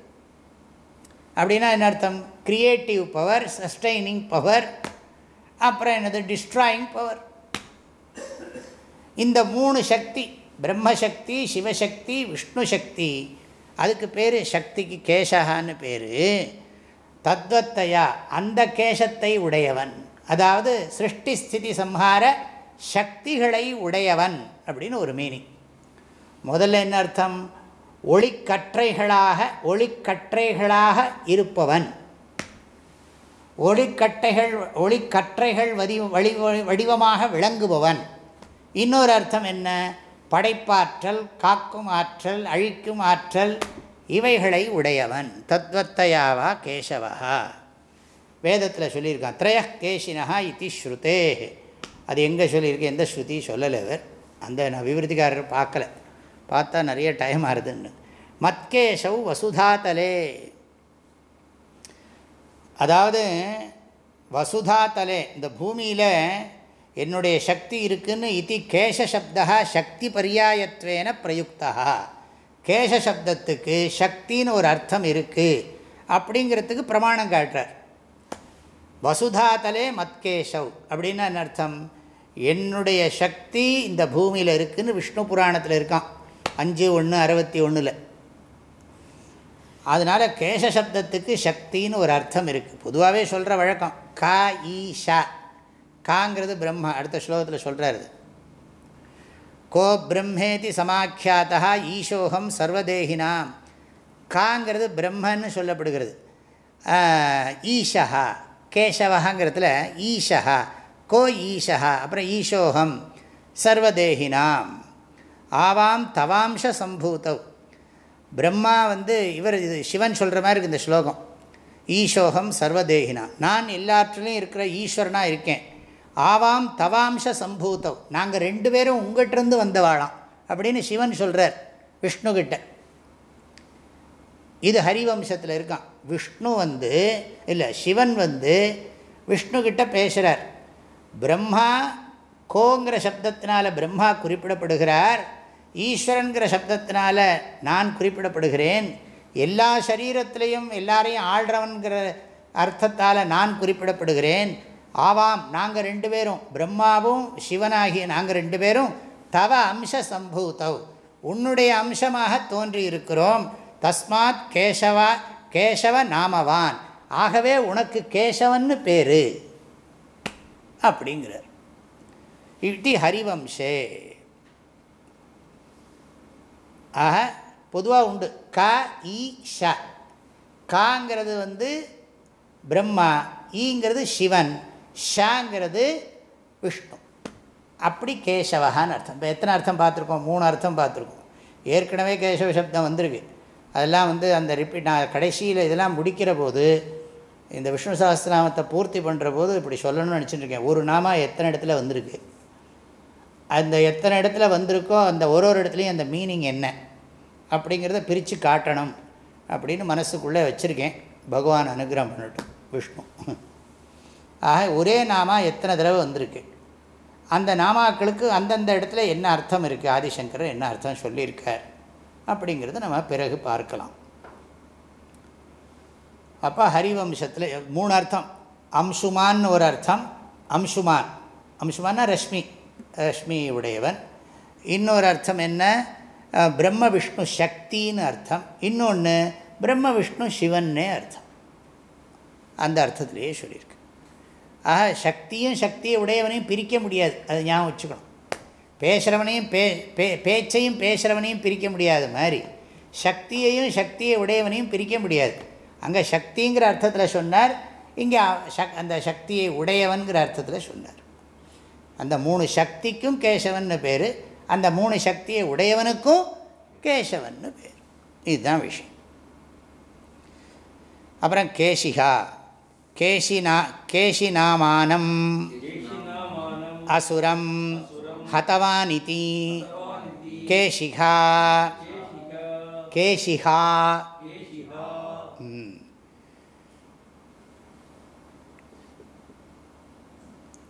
Speaker 1: அப்படின்னா என்ன அர்த்தம்? க்ரியேட்டிவ் பவர் சஸ்டைனிங் பவர் அப்புறம் என்னது? டிஸ்ட்ராயிங் பவர் இந்த மூணு சக்தி பிரம்மசக்தி சிவசக்தி விஷ்ணு சக்தி அதுக்கு பேர் சக்திக்கு கேசகான்னு பேர். தத்வத்தையா அந்த கேசத்தை உடையவன். அதாவது சிருஷ்டி ஸ்திதி சம்ஹார சக்திகளை உடையவன் அப்படின்னு ஒரு மீனிங் முதல்ல என்ன அர்த்தம்? ஒளிக்கற்றைகளாக ஒளிக்கற்றைகளாக இருப்பவன். ஒளிக்கட்டைகள் ஒளிக்கற்றைகள் வடி வடி வடிவமாக விளங்குபவன். இன்னொரு அர்த்தம் என்ன? படைப்பாற்றல் காக்கும் ஆற்றல் அழிக்கும் ஆற்றல் இவைகளை உடையவன். தத்வத்தையாவா கேசவா வேதத்தில் சொல்லியிருக்கான் திரய கேசினா இத்தி ஸ்ருதே அது எங்கே சொல்லியிருக்கு? எந்த ஸ்ருதி சொல்லலை அவர். அந்த நான் விவருத்திக்காரர் பார்க்கல. பார்த்தா நிறைய டைம் ஆகுதுன்னு மத்கேஷவ் வசுதாத்தலே அதாவது வசுதாத்தலே இந்த பூமியில் என்னுடைய சக்தி இருக்குன்னு இது கேசசப்தா சக்தி பரியாயத்வேன பிரயுக்தா கேசசப்தத்துக்கு சக்தின்னு ஒரு அர்த்தம் இருக்குது அப்படிங்கிறதுக்கு பிரமாணம் காட்டுறார். வசுதாதலே மத்கேஷவ் அப்படின்னா என்ன அர்த்தம்? என்னுடைய சக்தி இந்த பூமியில் இருக்குதுன்னு விஷ்ணு புராணத்தில் இருக்கான். அஞ்சு ஒன்று அறுபத்தி ஒன்றில் அதனால் கேசசப்தத்துக்கு சக்தின்னு ஒரு அர்த்தம் இருக்குது பொதுவாகவே சொல்கிற வழக்கம். கா ஈஷா காங்கிறது பிரம்ம. அடுத்த ஸ்லோகத்தில் சொல்கிறாரு கோ பிரம்மேதி சமாக்கியாத்தா ஈஷோகம் சர்வதேகினாம். காங்கிறது பிரம்மன்னு சொல்லப்படுகிறது. ஈஷா கேசவகாங்கிறதுல ஈஷா கோ ஈஷா அப்புறம் ஈஷோகம் சர்வதேகினாம் ஆவாம் தவாம்ச சம்பூத்தவ் பிரம்மா வந்து இவர் இது சிவன் சொல்கிற மாதிரி இருக்குது இந்த ஸ்லோகம். ஈஷோகம் சர்வதேகினா. நான் எல்லாற்றுலேயும் இருக்கிற ஈஸ்வரனாக இருக்கேன். ஆவாம் தவாம்ச சம்பூத்தவ் நாங்கள் ரெண்டு பேரும் உங்கள்கிட்டருந்து வந்தவாளாம் அப்படின்னு சிவன் சொல்கிறார் விஷ்ணுகிட்ட. இது ஹரிவம்சத்தில் இருக்கான். விஷ்ணு வந்து இல்லை சிவன் வந்து விஷ்ணுக்கிட்ட பேசுகிறார் பிரம்மா கோங்கிற சப்தத்தினால் பிரம்மா குறிப்பிடப்படுகிறார். ஈஸ்வரன்கிற சப்தத்தினால் நான் குறிப்பிடப்படுகிறேன். எல்லா சரீரத்திலையும் எல்லாரையும் ஆள்றவன்கிற அர்த்தத்தால் நான் குறிப்பிடப்படுகிறேன். ஆவாம் நாங்கள் ரெண்டு பேரும். பிரம்மாவும் சிவனாகிய நாங்கள் ரெண்டு பேரும். தவ அம்ச சம்பூத்தவ் உன்னுடைய அம்சமாக தோன்றி இருக்கிறோம் தஸ்மாத் கேசவா கேசவ நாமவான் ஆகவே உனக்கு கேசவன்னு பேர். அப்படிங்கிறார். இட்டி ஹரிவம்சே. ஆக பொதுவாக உண்டு. க இ ஷ. காங்கிறது வந்து பிரம்மா ஈங்கிறது சிவன் ஷாங்கிறது விஷ்ணு. அப்படி கேசவகான்னு அர்த்தம். இப்போ எத்தனை அர்த்தம் பார்த்துருக்கோம்? மூணு அர்த்தம் பார்த்துருக்கோம். ஏற்கனவே கேசவ சப்தம் வந்திருக்கு. அதெல்லாம் வந்து அந்த ரிப்பீட் நான் கடைசியில் இதெல்லாம் முடிக்கிற போது இந்த விஷ்ணு சாஸ்திரநாமத்தை பூர்த்தி பண்ணுற போது இப்படி சொல்லணும்னு நினச்சிட்டுருக்கேன். ஒரு நாமா எத்தனை இடத்துல வந்திருக்கு? அந்த எத்தனை இடத்துல வந்திருக்கோ அந்த ஒரு ஒரு இடத்துலையும் அந்த மீனிங் என்ன? அப்படிங்கிறத பிரித்து காட்டணும் அப்படின்னு மனசுக்குள்ளே வச்சுருக்கேன். பகவான் அனுகிரகம் பண்ணட்டும் விஷ்ணு. ஆக ஒரே நாமா எத்தனை தடவை வந்திருக்கு? அந்த நாமாக்களுக்கு அந்தந்த இடத்துல என்ன அர்த்தம் இருக்குது ஆதிசங்கர் என்ன அர்த்தம் சொல்லியிருக்கார்? அப்படிங்கிறத நம்ம பிறகு பார்க்கலாம். அப்போ ஹரிவம்சத்தில் மூணு அர்த்தம். அம்சுமான்னு ஒரு அர்த்தம். அம்சுமான். அம்சுமான்னா ரஷ்மி. ரஷ்மி உடையவன் இன்னொரு அர்த்தம் என்ன? பிரம்ம விஷ்ணு சக்தின்னு அர்த்தம். இன்னொன்று பிரம்ம விஷ்ணு சிவன்னே அர்த்தம். அந்த அர்த்தத்திலேயே சொல்லியிருக்கு. ஆக சக்தியும் சக்தியை உடையவனையும் பிரிக்க முடியாது. அதை ஞாபகம் வச்சுக்கணும். பேசுகிறவனையும் பே பே பேச்சையும் பேசுகிறவனையும் பிரிக்க முடியாத மாதிரி சக்தியையும் சக்தியை உடையவனையும் பிரிக்க முடியாது. அங்கே சக்திங்கிற அர்த்தத்தில் சொன்னார் இங்கே சக் அந்த சக்தியை உடையவன்கிற அர்த்தத்தில் சொன்னார். அந்த மூணு சக்திக்கும் கேசவன்னு பேர் அந்த மூணு சக்தியை உடையவனுக்கும் கேசவன்னு பேர். இதுதான் விஷயம். அப்புறம் கேசிகா கேசினா கேசிநாமானம் அசுரம் ஹதவானிதி கேஷிகா கேஷிகா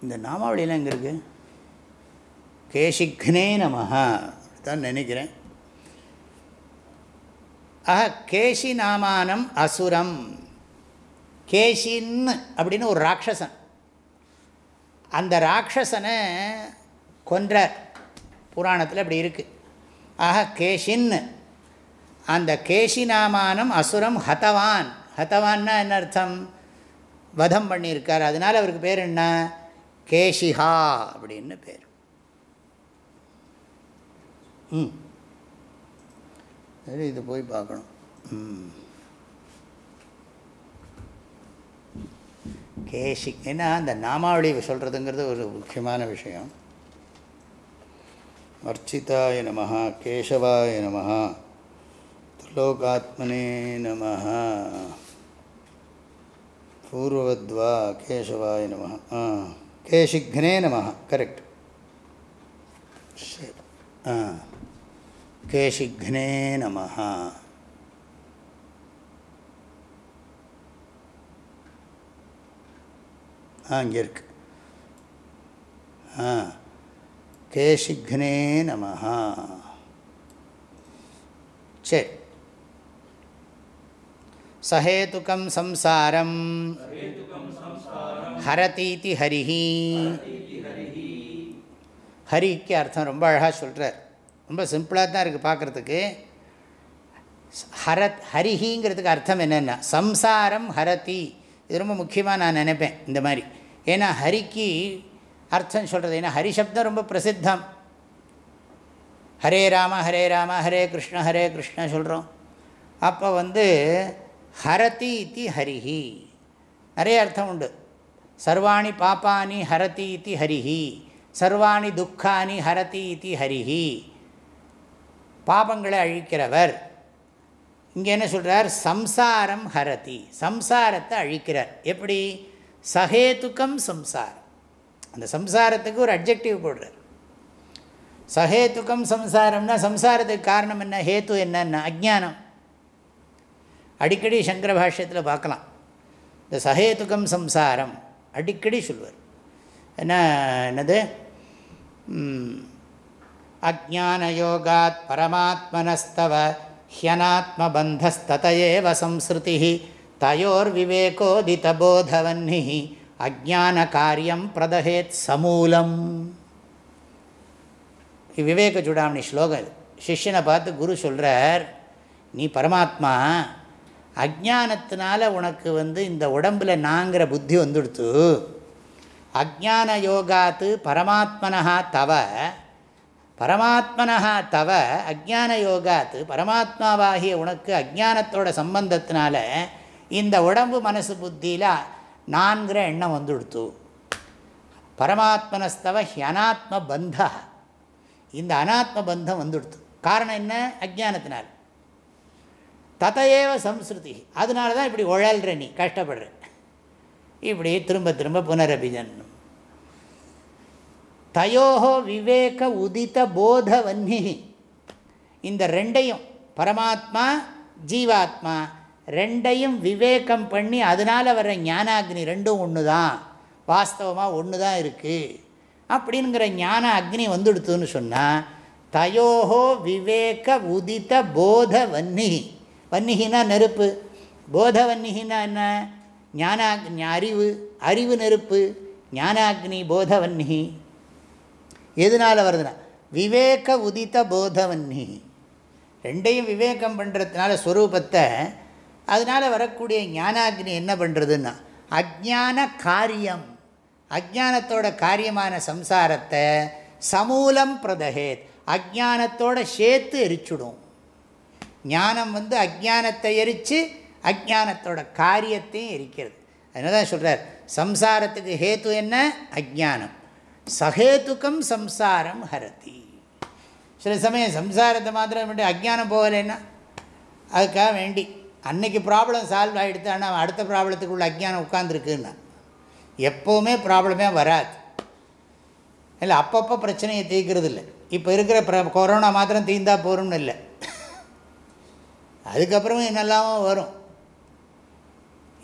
Speaker 1: இந்த நாமாவளியெல்லாம் எங்கே இருக்குது கேஷிக்னே நமஹா தான் நினைக்கிறேன். ஆஹ கேஷி நாமானம் அசுரம். கேஷின்னு அப்படின்னு ஒரு ராட்சசன். அந்த ராட்சசனை கொன்றார் புராணத்தில் அப்படி இருக்குது ஆக கேஷின்னு அந்த கேஷிநாமானம் அசுரம் ஹதவான். ஹதவான்னா என்ன அர்த்தம்? வதம் பண்ணியிருக்கார். அதனால் அவருக்கு பேர் என்ன? கேஷிஹா அப்படின்னு பேர். ம். சரி இது போய் பார்க்கணும். ம். கேஷி ஏன்னா அந்த நாமாவளி சொல்கிறதுங்கிறது ஒரு முக்கியமான விஷயம். அர்ச்சிதாய நம கேசவாய நம திரிலோகாத்மனே நம பூர்வவத்வா கேசவாய நம ஆ கேசிக்னே நம கரெக்ட் சரி ஆ கேசிக்னே நம ஆ இங்கே இருக்கு ஆ கேஷிக்னே நம சரி சஹேதுக்கம் சம்சாரம். ஹரதீதி ஹரிஹி. ஹரிக்கு அர்த்தம் ரொம்ப அழகாக சொல்கிறார் ரொம்ப சிம்பிளாக தான் இருக்குது பார்க்குறதுக்கு ஹரத் ஹரிஹிங்கிறதுக்கு அர்த்தம் என்னென்னா சம்சாரம் ஹரதி. இது ரொம்ப முக்கியமாக நான் நினைப்பேன் இந்த மாதிரி. ஏன்னா ஹரிக்கு அர்த்தம் சொல்கிறது ஏன்னா ஹரிசப்தம் ரொம்ப பிரசித்தம். ஹரே ராம ஹரே ராம ஹரே கிருஷ்ண ஹரே கிருஷ்ண சொல்கிறோம் அப்போ வந்து ஹரதி இத்தி ஹரிஹி. நிறைய அர்த்தம் உண்டு. சர்வாணி பாப்பானி ஹரதி இத்தி ஹரிஹி. சர்வாணி துக்கானி ஹரதி இத்தி ஹரிஹி. பாபங்களை அழிக்கிறவர். இங்கே என்ன சொல்கிறார் சம்சாரம் ஹரதி. சம்சாரத்தை அழிக்கிறார். எப்படி? சஹேதுக்கம் சம்சாரம். அந்த சம்சாரத்துக்கு ஒரு அப்ஜெக்டிவ் போடுறார். சஹேத்துக்கம் சம்சாரம்னா சம்சாரத்துக்கு காரணம் என்ன? ஹேத்து என்னன்னா அஜானம் அடிக்கடி சங்கர பாஷ்யத்தில் பார்க்கலாம். இந்த சஹேத்துக்கம் சம்சாரம் அடிக்கடி சொல்வார். என்ன என்னது? அஜானயோகாத் பரமாத்மனஸ்தவ ஹியனாத்மபந்தஸ்ததேவ சம்ஸ்ருதி தயோர் விவேகோதிதபோதவன்னி அஜான காரியம் பிரதஹேத் சமூலம். விவேக சுடாமணி ஸ்லோகம் இது. சிஷ்யனை பார்த்து குரு சொல்கிறார் நீ பரமாத்மா அஜானத்தினால உனக்கு வந்து இந்த உடம்பில் நாங்கிற புத்தி வந்துடுத்து. அஜான யோகாத்து பரமாத்மனா தவ பரமாத்மனா தவ அஜான யோகாத்து பரமாத்மாவாகிய உனக்கு அஜானத்தோட சம்பந்தத்தினால இந்த உடம்பு மனசு புத்தியில் நான்கிற எண்ணம் வந்துடுத்து. பரமாத்மனஸ்தவ ஹியனாத்ம பந்தா இந்த அனாத்ம பந்தம் வந்துடுத்து. காரணம் என்ன? அஜானத்தினால் ததையேவ சம்ஸ்ருதி. அதனால தான் இப்படி உழல்ற நீ கஷ்டப்படுற. இப்படி திரும்ப திரும்ப புனரபிஜன்னம் தயோஹோ விவேக உதித போத வன்னி இந்த ரெண்டையும் பரமாத்மா ஜீவாத்மா ரெண்டையும் விவேகம் பண்ணி அதனால் வர ஞானாக்னி ரெண்டும் ஒன்று தான் வாஸ்தவமாக ஒன்று தான் இருக்குது அப்படிங்கிற ஞான அக்னி வந்துடுத்துன்னு சொன்னால் தயோஹோ விவேக உதித்த போத வன்னி. வன்னிகினா நெருப்பு. போத வன்னிகினா என்ன? ஞானா அறிவு. அறிவு நெருப்பு. ஞானாக்னி போதவன்னி எதனால் வருதுன்னா விவேக உதித்த போதவன்னி ரெண்டையும் விவேகம் பண்ணுறதுனால ஸ்வரூபத்தை அதனால் வரக்கூடிய ஞானாக்னி என்ன பண்ணுறதுன்னா அஜான காரியம். அஜானத்தோட காரியமான சம்சாரத்தை சமூலம் பிரதகேத். அஜானத்தோட சேர்த்து எரிச்சுடும். ஞானம் வந்து அஜானத்தை எரித்து அஜானத்தோட காரியத்தையும் எரிக்கிறது. அதனால தான் சொல்கிறார் சம்சாரத்துக்கு ஹேத்து என்ன? அஜானம் சஹேத்துக்கம் சம்சாரம் ஹரதி. சில சமயம் சம்சாரத்தை மாத்திரம் மட்டும் அஜானம் போகலைன்னா அதுக்காக வேண்டி அன்னைக்கு ப்ராப்ளம் சால்வ் ஆகிடுது ஆனால் அடுத்த ப்ராப்ளத்துக்குள்ள அஜ்ஞானம் உட்காந்துருக்குன்னா எப்போவுமே ப்ராப்ளமே வராது. இல்லை அப்பப்போ பிரச்சனையை தீர்க்கிறது இல்லை இப்போ இருக்கிற ப்ர கொரோனா மாத்திரம் தீந்தா போகிறோம்னு இல்லை. அதுக்கப்புறமும் என்னெல்லாமோ வரும்.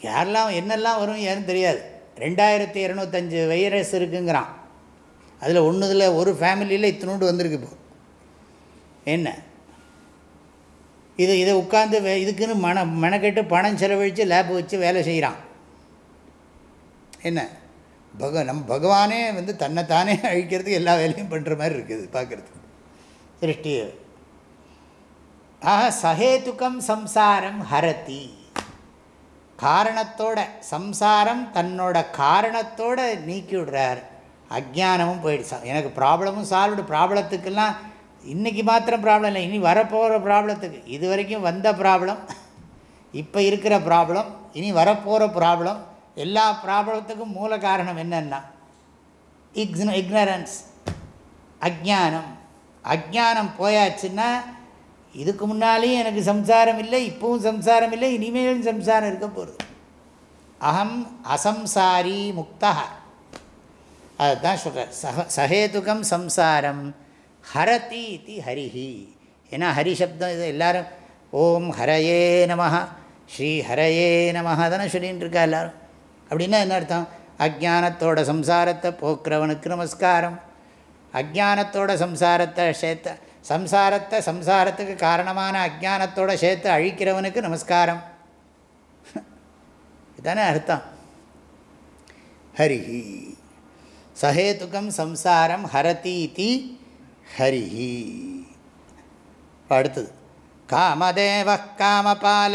Speaker 1: யாரெல்லாம் என்னெல்லாம் வரும் ஏன்னு தெரியாது. ரெண்டாயிரத்தி இரநூத்தஞ்சு வைரஸ் இருக்குங்கிறான். அதில் ஒன்றுதில் ஒரு ஃபேமிலியில் இத்தினோண்டு வந்திருக்கு இப்போ. என்ன? இது இதை உட்காந்து வே இதுக்குன்னு மன மெனக்கெட்டு பணம் செலவழித்து லேப் வச்சு வேலை செய்கிறான் என்ன? பக நம் பகவானே வந்து தன்னைத்தானே அழிக்கிறதுக்கு எல்லா வேலையும் பண்ணுற மாதிரி இருக்குது பார்க்குறதுக்கு. சிருஷ்டியை. ஆக சஹேதுக்கம் சம்சாரம் ஹரதி. காரணத்தோட சம்சாரம் தன்னோட காரணத்தோட நீக்கி விடுறார் அஜானமும் போயிடுச்சு எனக்கு ப்ராப்ளமும் சால்வ்டு ப்ராப்ளத்துக்கெல்லாம் இன்றைக்கி மாத்திரம் ப்ராப்ளம் இல்லை. இனி வரப்போகிற ப்ராப்ளத்துக்கு இது வரைக்கும் வந்த ப்ராப்ளம் இப்போ இருக்கிற ப்ராப்ளம் இனி வரப்போகிற ப்ராப்ளம் எல்லா ப்ராப்ளத்துக்கும் மூல காரணம் என்னென்னா இக்ன இக்னரன்ஸ் அஜானம் அஜானம் போயாச்சுன்னா இதுக்கு முன்னாலேயும் எனக்கு சம்சாரம் இல்லை இப்பவும் சம்சாரம் இல்லை இனிமேலும் சம்சாரம் இருக்க போகிறது அகம் அசம்சாரி முக்தா அதுதான் சொல்கிறார் சக சஹேதுகம் சம்சாரம். ஹரதி இது ஹரிஹி ஏன்னா ஹரிசப்தம் இது எல்லோரும் ஓம் ஹரையே நம ஸ்ரீ ஹரையே நம தானே சொல்லின்னு இருக்கா எல்லோரும். அப்படின்னா என்ன அர்த்தம்? அஜானத்தோட சம்சாரத்தை போக்குறவனுக்கு நமஸ்காரம். அஜானத்தோட சம்சாரத்தை சேர்த்த சம்சாரத்தை சம்சாரத்துக்கு காரணமான அஜானத்தோட சேர்த்து அழிக்கிறவனுக்கு நமஸ்காரம். இதுதானே அர்த்தம். ஹரிஹி. சஹேதுக்கம் சம்சாரம் ஹரதி இத்தி ஹரிஹி அடுத்தது காமதேவ காமபால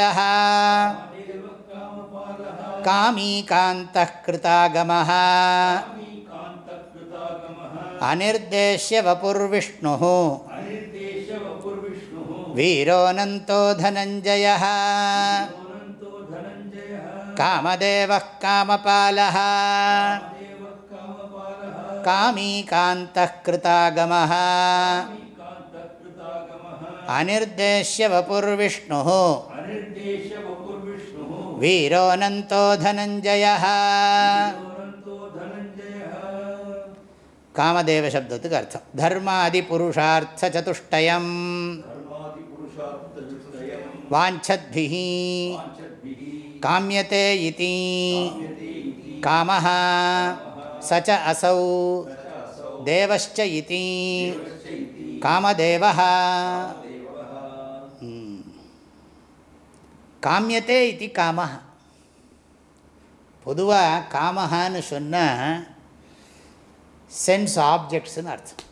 Speaker 1: காமீ காந்த கிருதாகம அனிர்தேஷ்ய வபுர்விஷ்ணு வீரோனந்தோ தனஞ்சய காமதேவ காமபால காமீ காந்த கிருதாகம அனிர்தேஷ்ய வபுர்விஷ்ணு வீரோனந்தோ தனஞ்சய காமதேவ சப்தத்துக்கு அர்த்தம் தர்மாதி புருஷார்த்த சச்ச அசௌ தேவச்ச இதி காமதேவ காமியத்தே இது காம பொதுவாக காமஹான்னு சொன்னால் சென்ஸ் ஆப்ஜெக்ட்ஸ்னு அர்த்தம்.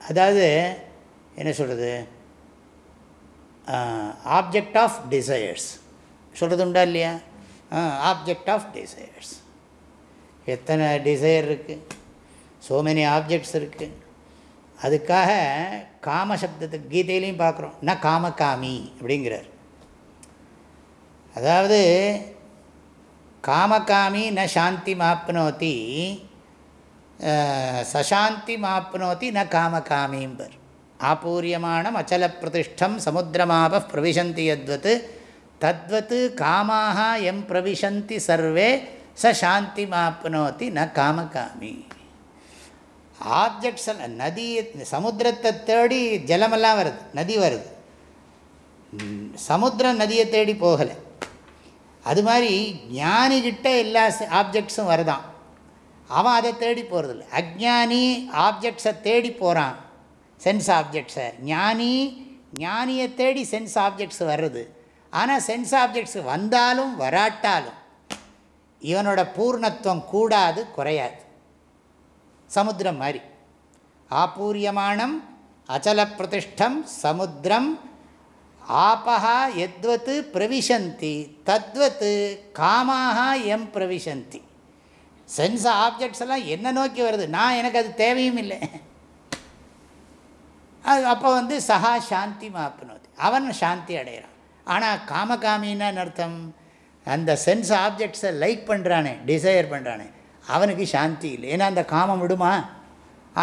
Speaker 1: அதாவது என்ன சொல்கிறது ஆப்ஜெக்ட் ஆஃப் டிசையர்ஸ் சொல்கிறது உண்டா இல்லையா? ஆப்ஜெக்ட் ஆஃப் டிசையர்ஸ் எத்தனை டிசைர் இருக்குது ஸோ மெனி ஆப்ஜெக்ட்ஸ் இருக்குது அதுக்காக காம சப்தத்துக்கு கீதையிலையும் பார்க்குறோம். ந காம காமி அப்படிங்கிறார். அதாவது காமகாமி ந சாந்தி மாப்னோத்தி சசாந்தி மாப்னோத்தி ந காமகாமிம்பர். ஆபூரியமானம் அச்சல பிரதிஷ்டம் சமுத்திரமாப பிரவிசந்தி யத்வத். தத்வத் காமாக எம் பிரவிசந்தி சர்வே ச சாந்தி மாப்னோத்தி ந காமகாமி ஆப்ஜெக்ட்ஸ் நதி சமுத்திரத்தை தேடி ஜலமெல்லாம் வருது நதி வருது. சமுத்திரம் நதியை தேடி போகலை. அது மாதிரி ஞானிகிட்ட எல்லா ஆப்ஜெக்ட்ஸும் வருதான். அவன் அதை தேடி போகிறதில்ல அஜ்ஞானி ஆப்ஜெக்ட்ஸை தேடி போகிறான் சென்ஸ் ஆப்ஜெக்ட்ஸை ஞானி ஞானியை தேடி சென்ஸ் ஆப்ஜெக்ட்ஸ் வர்றது ஆனால் சென்ஸ் ஆப்ஜெக்ட்ஸ் வந்தாலும் வராட்டாலும் இவனோட பூர்ணத்துவம் கூடாது குறையாது. சமுத்திரம் மாதிரி. ஆபூரியமானம் அச்சல பிரதிஷ்டம் சமுத்திரம் ஆபஹா எத்வத்து பிரவிசந்தி தத்வத்து காமாக எம் பிரவிசந்தி. சென்ஸ் ஆப்ஜெக்ட்ஸ் எல்லாம் என்ன நோக்கி வருது? நான் எனக்கு அது தேவையும் இல்லை. அது அப்போ வந்து சஹா சாந்தி மாப்பினோது அவன் சாந்தி அடைகிறான். ஆனால் காமகாமின்னு அர்த்தம்? அந்த சென்ஸ் ஆப்ஜெக்ட்ஸை லைக் பண்ணுறானே டிசையர் பண்ணுறானே அவனுக்கு சாந்தி இல்லை. ஏன்னா அந்த காமம் விடுமா?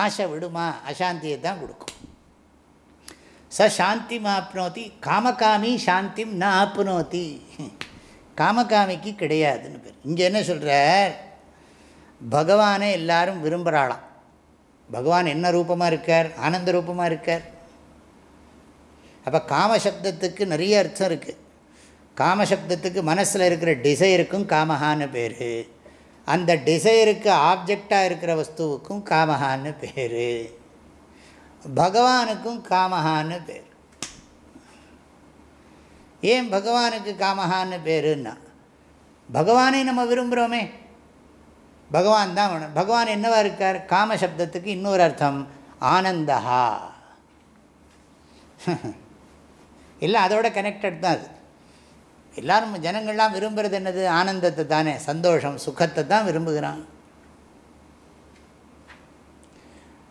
Speaker 1: ஆசை விடுமா? அசாந்தியை தான் கொடுக்கும். ச சாந்தி ஆப்னோத்தி காமகாமி சாந்திம் ந ஆப்னோத்தி காமகாமிக்கு கிடையாதுன்னு பேர். இங்கே என்ன சொல்கிறார் பகவானை எல்லாரும் விரும்புகிறாளாம் பகவான் என்ன ரூபமாக இருக்கார்? ஆனந்த ரூபமாக இருக்கார். அப்போ காமசப்தத்துக்கு நிறைய அர்த்தம் இருக்குது காமசப்தத்துக்கு மனசில் இருக்கிற டிசைருக்கும் காமஹான்னு பேர். அந்த டிசைருக்கு ஆப்ஜெக்டாக இருக்கிற வஸ்துவுக்கும் காமஹான்னு பேர். பகவானுக்கும் காமஹான்னு பேர். ஏன் பகவானுக்கு காமஹான்னு பேருன்னா பகவானை நம்ம விரும்புகிறோமே பகவான் தான் வேணும். பகவான் என்னவா இருக்கார்? காமசப்தத்துக்கு இன்னொரு அர்த்தம் ஆனந்தஹா. இல்லை அதோட கனெக்டட் தான் அது. எல்லாரும் ஜனங்கள்லாம் விரும்புகிறது என்னது? ஆனந்தத்தை தானே சந்தோஷம் சுகத்தை தான் விரும்புகிறான்.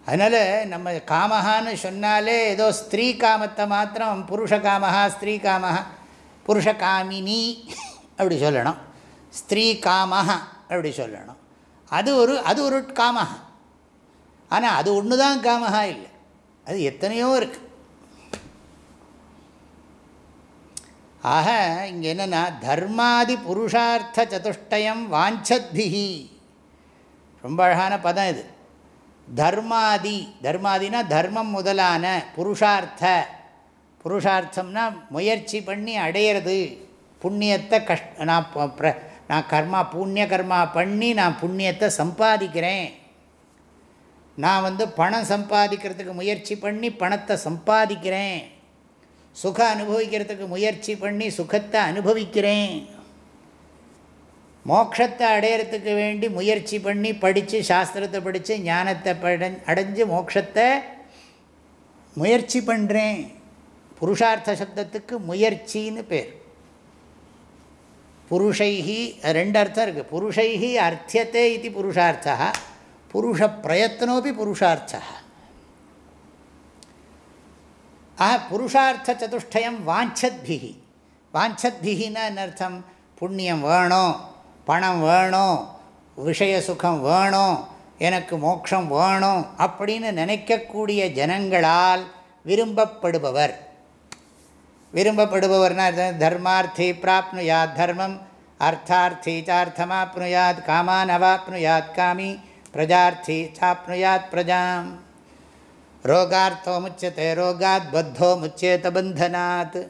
Speaker 1: அதனால் நம்ம காமஹான்னு சொன்னாலே ஏதோ ஸ்திரீ காமத்தை மாத்திரம் புருஷ காமஹா ஸ்திரீ காமஹா புருஷ காமினி அப்படி சொல்லணும். ஸ்திரீ காமஹா அப்படி சொல்லணும். அது ஒரு அது ஒரு காமஹா. ஆனால் அது ஒன்று தான் காமஹா இல்லை. அது எத்தனையோ இருக்குது ஆக இங்கே என்னென்னா தர்மாதி புருஷார்த்த சதுஷ்டயம் வாஞ்சத்பிஹி. ரொம்ப அழகான பதம் இது. தர்மாதி தர்மாதினா தர்மம் முதலான புருஷார்த்த. புருஷார்த்தம்னா முயற்சி பண்ணி அடையிறது. புண்ணியத்தை கஷ்ட நான் நான் கர்மா புண்ணிய கர்மா பண்ணி நான் புண்ணியத்தை சம்பாதிக்கிறேன். நான் வந்து பணம் சம்பாதிக்கிறதுக்கு முயற்சி பண்ணி பணத்தை சம்பாதிக்கிறேன். சுகம் அனுபவிக்கிறதுக்கு முயற்சி பண்ணி சுகத்தை அனுபவிக்கிறேன். மோட்சத்தை அடையிறதுக்கு வேண்டி முயற்சி பண்ணி படித்து சாஸ்திரத்தை படித்து ஞானத்தை பட அடைஞ்சு மோட்சத்தை முயற்சி பண்ணுறேன் புருஷார்த்த சப்தத்துக்கு முயற்சின்னு பேர். புருஷைஹி ரெண்டு அர்த்தம் இருக்குது புருஷைஹி அர்த்தியத்தே இது புருஷார்த்தா புருஷ பிரயத்னோபி புருஷார்த்தா ஆக புருஷார்த்த சதுஷ்டயம் வாஞ்சத்பிகி வாஞ்சத்பிகின்னா அர்த்தம் புண்ணியம் வேணும் பணம் வேணும் விஷய சுகம் வேணும் எனக்கு மோட்சம் வேணும் அப்படின்னு நினைக்கக்கூடிய ஜனங்களால் விரும்பப்படுபவர். விரும்பப்படுபவர்னா தர்மார்த்தி பிராப்னுயாத் தர்மம் அர்த்தார்த்தி சார்த்தமாப்னுயாத் காமான் அவாப்னுயாத் காமி பிரஜார்த்தி சாப்னுயாத் பிரஜாம். ரோகார்த்தோ முச்சத்தை ரோகாத் பத்தோ முச்சேத பந்தனாத்.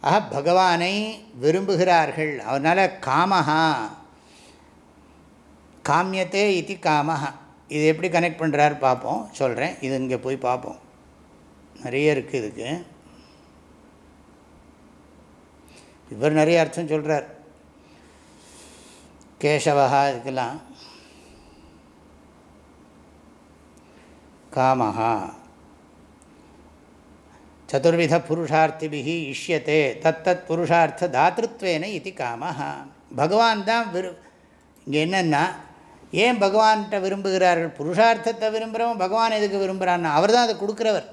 Speaker 1: ஆக பகவானை விரும்புகிறார்கள். அதனால் காமஹா. காமியத்தே இது காமஹா. இது எப்படி கனெக்ட் பண்ணுறாரு பார்ப்போம் சொல்கிறேன் இது இங்கே போய் பார்ப்போம் நிறைய இருக்குது இதுக்கு. இவர் நிறைய அர்த்தம் சொல்கிறார் கேசவஹா இதுக்கெல்லாம். காமஹா சதுர்வித புருஷார்த்திபிகி இஷ்யத்தே தத்தத் புருஷார்த்த தாத்திருத்வேன இது காமஹா பகவான் தான் விரு இங்கே என்னென்னா ஏன் பகவான்கிட்ட விரும்புகிறார்கள்? புருஷார்த்தத்தை விரும்புகிறவன் பகவான் எதுக்கு விரும்புகிறான்னா அவர் தான் அதை கொடுக்குறவர்.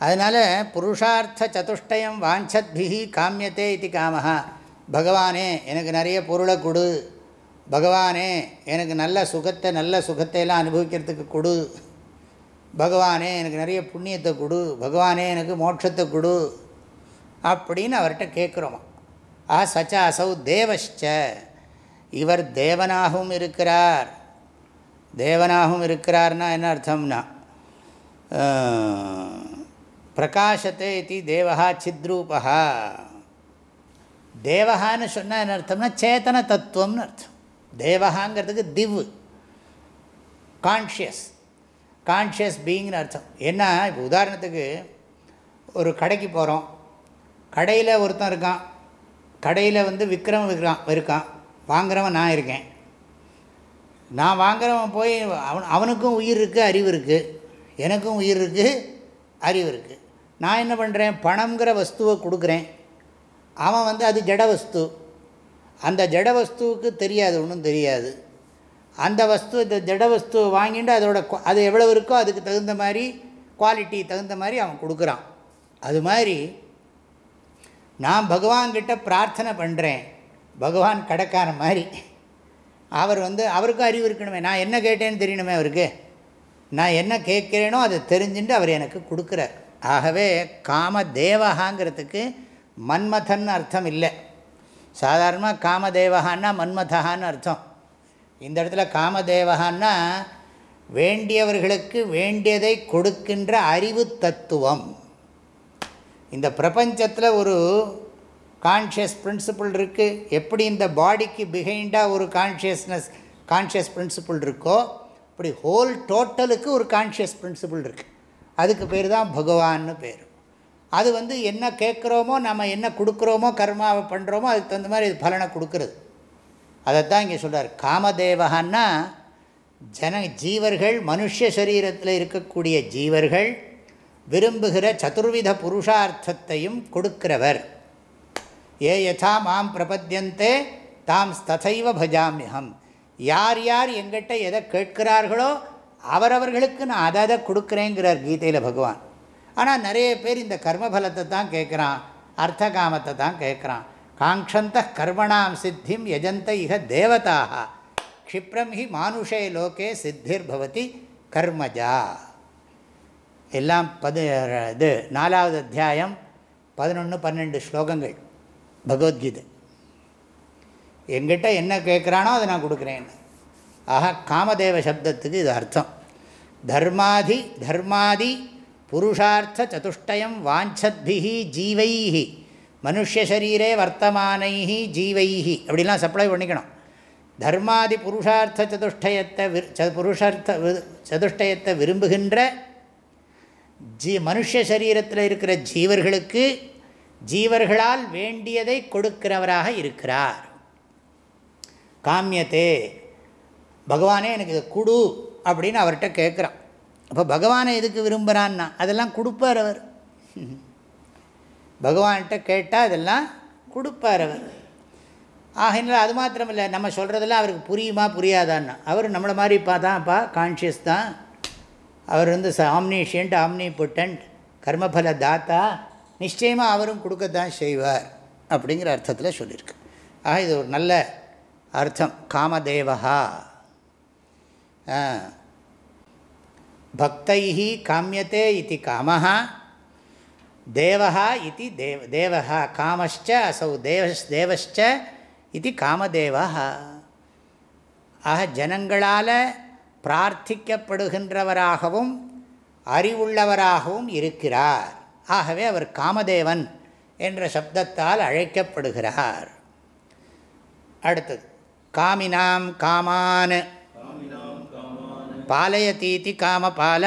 Speaker 1: அதனால் புருஷார்த்த சதுஷ்டயம் வாஞ்சத்பிகி காமியத்தே இது காமஹா. பகவானே எனக்கு நிறைய பொருளை கொடு. பகவானே எனக்கு நல்ல சுகத்தை நல்ல சுகத்தை எல்லாம் அனுபவிக்கிறதுக்கு கொடு. பகவானே எனக்கு நிறைய புண்ணியத்தை கொடு. பகவானே எனக்கு மோட்சத்தை கொடு. அப்படின்னு அவர்கிட்ட கேட்குறோமா ஆ சச்ச அசௌ தேவஷ்ச. இவர் தேவனாகவும் இருக்கிறார். தேவனாகவும் இருக்கிறார்னா என்ன அர்த்தம்னா பிரகாஷத்தை இது தேவா சித்ரூபா தேவகான்னு சொன்னால் என்ன அர்த்தம்னா சேத்தன தத்துவம்னு அர்த்தம். தேவகாங்கிறதுக்கு திவ் கான்ஷியஸ் கான்ஷியஸ் பீயிங்னு அர்த்தம். என்ன இப்போ உதாரணத்துக்கு ஒரு கடைக்கு போகிறோம் கடையில் ஒருத்தன் இருக்கான். கடையில் வந்து விற்கிறவன் இருக்கான் இருக்கான். வாங்குறவன் நான் இருக்கேன். நான் வாங்குறவன் போய் அவன் அவனுக்கும் உயிர் இருக்குது அறிவு இருக்குது எனக்கும் உயிர் இருக்குது அறிவு இருக்குது நான் என்ன பண்ணுறேன் பணங்கிற வஸ்துவை கொடுக்குறேன். அவன் வந்து அது ஜட வஸ்து. அந்த ஜட வஸ்துவுக்கு தெரியாது ஒன்றும் தெரியாது. அந்த வஸ்து இந்த ஜட வஸ்துவை வாங்கிட்டு அதோட அது எவ்வளோ இருக்கோ அதுக்கு தகுந்த மாதிரி குவாலிட்டி தகுந்த மாதிரி அவன் கொடுக்குறான். அது மாதிரி நான் பகவான்கிட்ட பிரார்த்தனை பண்ணுறேன் பகவான் கடைக்கார மாதிரி. அவர் வந்து அவருக்கும் அறிவு இருக்கணுமே. நான் என்ன கேட்டேன்னு தெரியணுமே அவருக்கு. நான் என்ன கேட்குறேனோ அதை தெரிஞ்சுட்டு அவர் எனக்கு கொடுக்குறார். ஆகவே காம தேவகாங்கிறதுக்கு மன்மதன் அர்த்தம் இல்லை. சாதாரணமாக காமதேவகான்னா மன்மதகான்னு அர்த்தம். இந்த இடத்துல காமதேவகான்னா வேண்டியவர்களுக்கு வேண்டியதை கொடுக்கின்ற அறிவு தத்துவம். இந்த பிரபஞ்சத்தில் ஒரு கான்ஷியஸ் பிரின்சிபிள் இருக்குது எப்படி இந்த பாடிக்கு பிஹைண்டாக ஒரு கான்ஷியஸ்னஸ் கான்ஷியஸ் பிரின்சிபிள் இருக்கோ இப்படி ஹோல் டோட்டலுக்கு ஒரு கான்ஷியஸ் பிரின்சிபிள் இருக்குது அதுக்கு பேர் தான் பகவான்னு பேர். அது வந்து என்ன கேட்குறோமோ நம்ம என்ன கொடுக்குறோமோ கர்மாவை பண்ணுறோமோ அதுக்கு தகுந்த மாதிரி இது பலனை கொடுக்குறது. அதைத்தான் இங்கே சொல்கிறார் காமதேவகான்னா ஜன ஜீவர்கள் மனுஷ சரீரத்தில் இருக்கக்கூடிய ஜீவர்கள் விரும்புகிற சதுர்வித புருஷார்த்தத்தையும் கொடுக்கிறவர். ஏ யதா மாம் பிரபத்தியந்தே தாம் ததைவ பஜாமியம் யார் யார் எங்கிட்ட எதை கேட்கிறார்களோ அவரவர்களுக்கு நான் அதை அதை கொடுக்குறேங்கிறார் கீதையில் பகவான். ஆனால் நிறைய பேர் இந்த கர்மபலத்தை தான் கேட்குறான் அர்த்த காமத்தை தான் கேட்குறான் காங்ஷந்த கர்மணாம் சித்திம் யஜந்த இக தேவதாக க்ஷிப்ரம் ஹி மானுஷே லோகே சித்திர் பவதி கர்மஜா. எல்லாம் பது இது நாலாவது அத்தியாயம் பதினொன்று பன்னெண்டு ஸ்லோகங்கள் பகவத்கீதை. எங்கிட்ட என்ன கேட்குறானோ அதை நான் கொடுக்குறேன். ஆக காமதேவ சப்தத்துக்கு இது அர்த்தம். தர்மாதி தர்மாதி புருஷார்த்த சதுஷ்டயம் வாஞ்சத்பிஹி ஜீவைஹி. மனுஷரீரே வர்த்தமானை ஜீவைஹி. அப்படிலாம் சப்ளை பண்ணிக்கணும். தர்மாதி புருஷார்த்த சதுஷ்டயத்தை புருஷார்த்த சதுஷ்டயத்தை விரும்புகின்ற ஜீ மனுஷ சரீரத்தில் இருக்கிற ஜீவர்களுக்கு ஜீவர்களால் வேண்டியதை கொடுக்கிறவராக இருக்கிறார். காமியத்தே பகவானே எனக்கு இதை கொடு அப்படின்னு அவர்கிட்ட கேட்குறான். அப்போ பகவானை எதுக்கு விரும்புகிறான்னா அதெல்லாம் கொடுப்பார் அவர். பகவான்கிட்ட கேட்டால் அதெல்லாம் கொடுப்பார் அவர். ஆகினால அது மாத்திரம் இல்லை நம்ம சொல்கிறதெல்லாம் அவருக்கு புரியுமா புரியாதான்னா. அவர் நம்மளை மாதிரி தான்ப்பா கான்ஷியஸ் தான். அவர் வந்து ஆம்னிஷியன்ட் ஆம்னிபுட்டன்ட் கர்மபல தாத்தா நிச்சயமாக அவரும் கொடுக்கத்தான் செய்வார் அப்படிங்கிற அர்த்தத்தில் சொல்லியிருக்கு. ஆக இது ஒரு நல்ல அர்த்தம். காமதேவா பக்தை காமியத்தே இது காமஹா தேவா இது தேவ தேவா காமச்ச அசௌ தேவஸ் தேவச்ச இது காமதேவா ஆக ஜனங்களால் பிரார்த்திக்கப்படுகின்றவராகவும் அறிவுள்ளவராகவும் இருக்கிறார். ஆகவே அவர் காமதேவன் என்ற சப்தத்தால் அழைக்கப்படுகிறார். அடுத்தது காமினாம் காமான் பாலயதீதி காமபால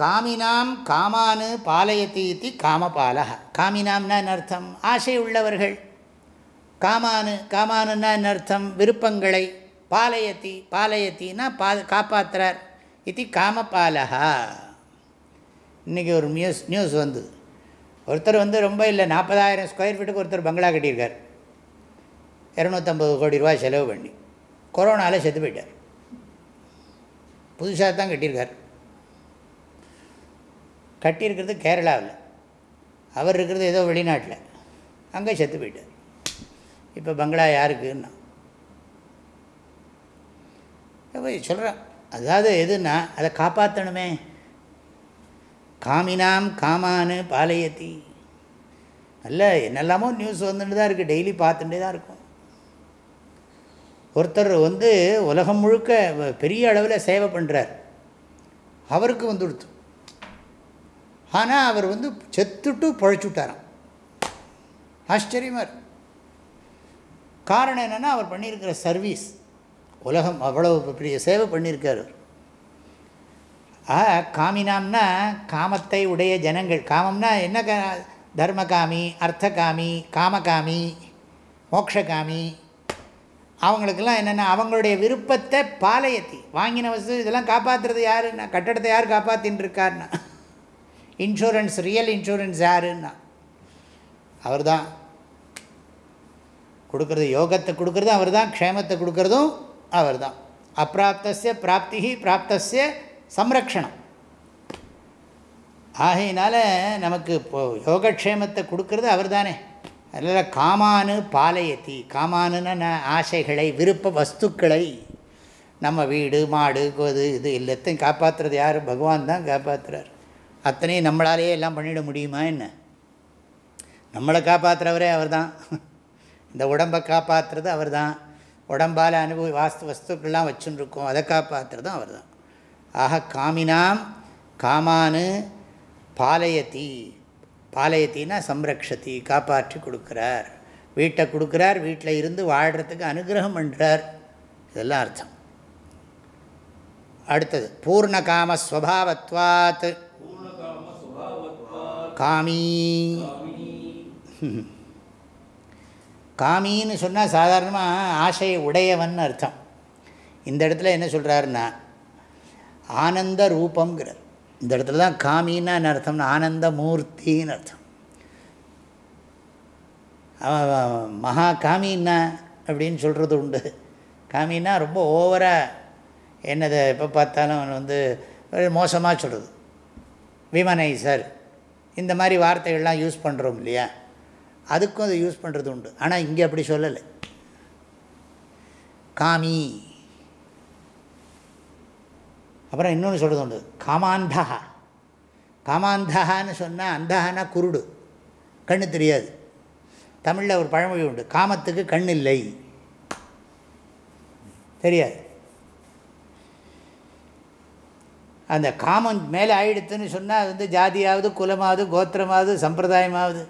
Speaker 1: காமினாம் காமானு பாலயதீதி காமபால காமினாம்னா என்ன அர்த்தம்? ஆசை உள்ளவர்கள். காமானு காமானுன்னா என்ன அர்த்தம்? விருப்பங்களை. பாலயத்தி பாலயத்தின்னா பா காப்பாற்றுறார் இது காமபாலகா இன்றைக்கி ஒரு நியூஸ் நியூஸ் வந்தது ஒருத்தர் வந்து ரொம்ப இல்லை நாற்பதாயிரம் ஸ்கொயர் ஃபீட்டுக்கு ஒருத்தர் பங்களா கட்டியிருக்கார். இரநூத்தம்பது கோடி ரூபா செலவு பண்ணி. கொரோனாவில் செத்து போயிட்டார். புதுசாக தான் கட்டியிருக்கார். கட்டியிருக்கிறது கேரளாவில். அவர் இருக்கிறது ஏதோ வெளிநாட்டில். அங்கே செத்து போயிட்டார். இப்போ பங்களா யாருக்குன்னா? சொல்கிறேன் அதாவது எதுன்னா அதை காப்பாற்றணுமே காமினாம் காமானு பாலையத்தி நல்ல என்னெல்லாமோ நியூஸ் வந்துட்டு தான் இருக்குது டெய்லி பார்த்துட்டே தான் இருக்கும். ஒருத்தர் வந்து உலகம் முழுக்க பெரிய அளவில் சேவை பண்ணுறார் அவருக்கு வந்து ஆனால் அவர் வந்து செத்துட்டு பழைச்சுட்டாராம் ஆச்சரியமாக இருக்கு காரணம் என்னென்னா அவர் பண்ணியிருக்கிற சர்வீஸ். உலகம் அவ்வளோ பெரிய சேவை பண்ணியிருக்கார் ஆ காமினாம்னா காமத்தை உடைய ஜனங்கள். காமம்னா என்ன கா தர்மகாமி அர்த்தகாமி காமகாமி மோக்ஷகாமி அவங்களுக்கெல்லாம் என்னென்னா அவங்களுடைய விருப்பத்தை பாலையத்தி வாங்கின வசதி இதெல்லாம் காப்பாற்றுறது யாருன்னா கட்டடத்தை யார் காப்பாற்றின்னு இருக்காருன்னா இன்சூரன்ஸ் ரியல் இன்சூரன்ஸ் யாருன்னா? அவர் தான் கொடுக்குறது யோகத்தை கொடுக்குறதும் அவர் தான் க்ஷேமத்தை கொடுக்குறதும் அவர் தான் அப்பிராப்தசிய பிராப்தி பிராப்தசிய சம்ரக்ஷணம். ஆகையினால நமக்கு இப்போ யோகக்ஷேமத்தை கொடுக்கறது அவர் தானே அதில் காமானு பாலையத்தி காமானுன்னு ஆசைகளை விருப்ப வஸ்துக்களை. நம்ம வீடு மாடு கோது இது எல்லாத்தையும் காப்பாற்றுறது யார்? பகவான் தான் காப்பாற்றுறார் அத்தனையும் நம்மளாலேயே எல்லாம் பண்ணிட முடியுமா என்ன? நம்மளை காப்பாற்றுறவரே அவர் தான் இந்த உடம்பை காப்பாற்றுறது அவர் தான் உடம்பால் அனுபவி வாஸ்து வஸ்துக்கள்லாம் வச்சுருக்கோம். அதை காப்பாற்றுறதும் அவர் தான் ஆக காமினாம் காமானு பாலயத்தி பாலயத்தின்னா சம்ரக்ஷதி காப்பாற்றி கொடுக்குறார். வீட்டை கொடுக்குறார் வீட்டில் இருந்து வாழ்கிறதுக்கு அனுகிரகம் பண்ணுறார் இதெல்லாம் அர்த்தம். அடுத்தது பூர்ண காமஸ்வபாவத்வாத் காமி. காமின்னு சொன்னால் சாதாரணமாக ஆசையை உடையவன் அர்த்தம். இந்த இடத்துல என்ன சொல்கிறாருன்னா ஆனந்த ரூபங்கிறது இந்த இடத்துல தான் காமின்னா என்ன அர்த்தம்னா ஆனந்த மூர்த்தின்னு அர்த்தம். அவன் மகா காமின்னா அப்படின்னு சொல்கிறது உண்டு. காமின்னா ரொம்ப ஓவராக என்னதை எப்போ பார்த்தாலும் அவன் வந்து மோசமாக சொல்கிறது விமனைசர். இந்த மாதிரி வார்த்தைகள்லாம் யூஸ் பண்ணுறோம் இல்லையா? அதுக்கும் அதை யூஸ் பண்ணுறது உண்டு. ஆனால் இங்கே அப்படி சொல்லலை. காமி. அப்புறம் இன்னொன்று சொல்கிறது உண்டு. காமாந்தா காமாந்தகான்னு சொன்னால் அந்தகானா குருடு. கண்ணு தெரியாது. தமிழில் ஒரு பழமொழி உண்டு. காமத்துக்கு கண் இல்லை. தெரியாது. அந்த காமம் மேலே ஆயிடுத்துன்னு சொன்னால் அது வந்து ஜாதியாவது குலமாவது கோத்திரமாவது சம்பிரதாயமாவது.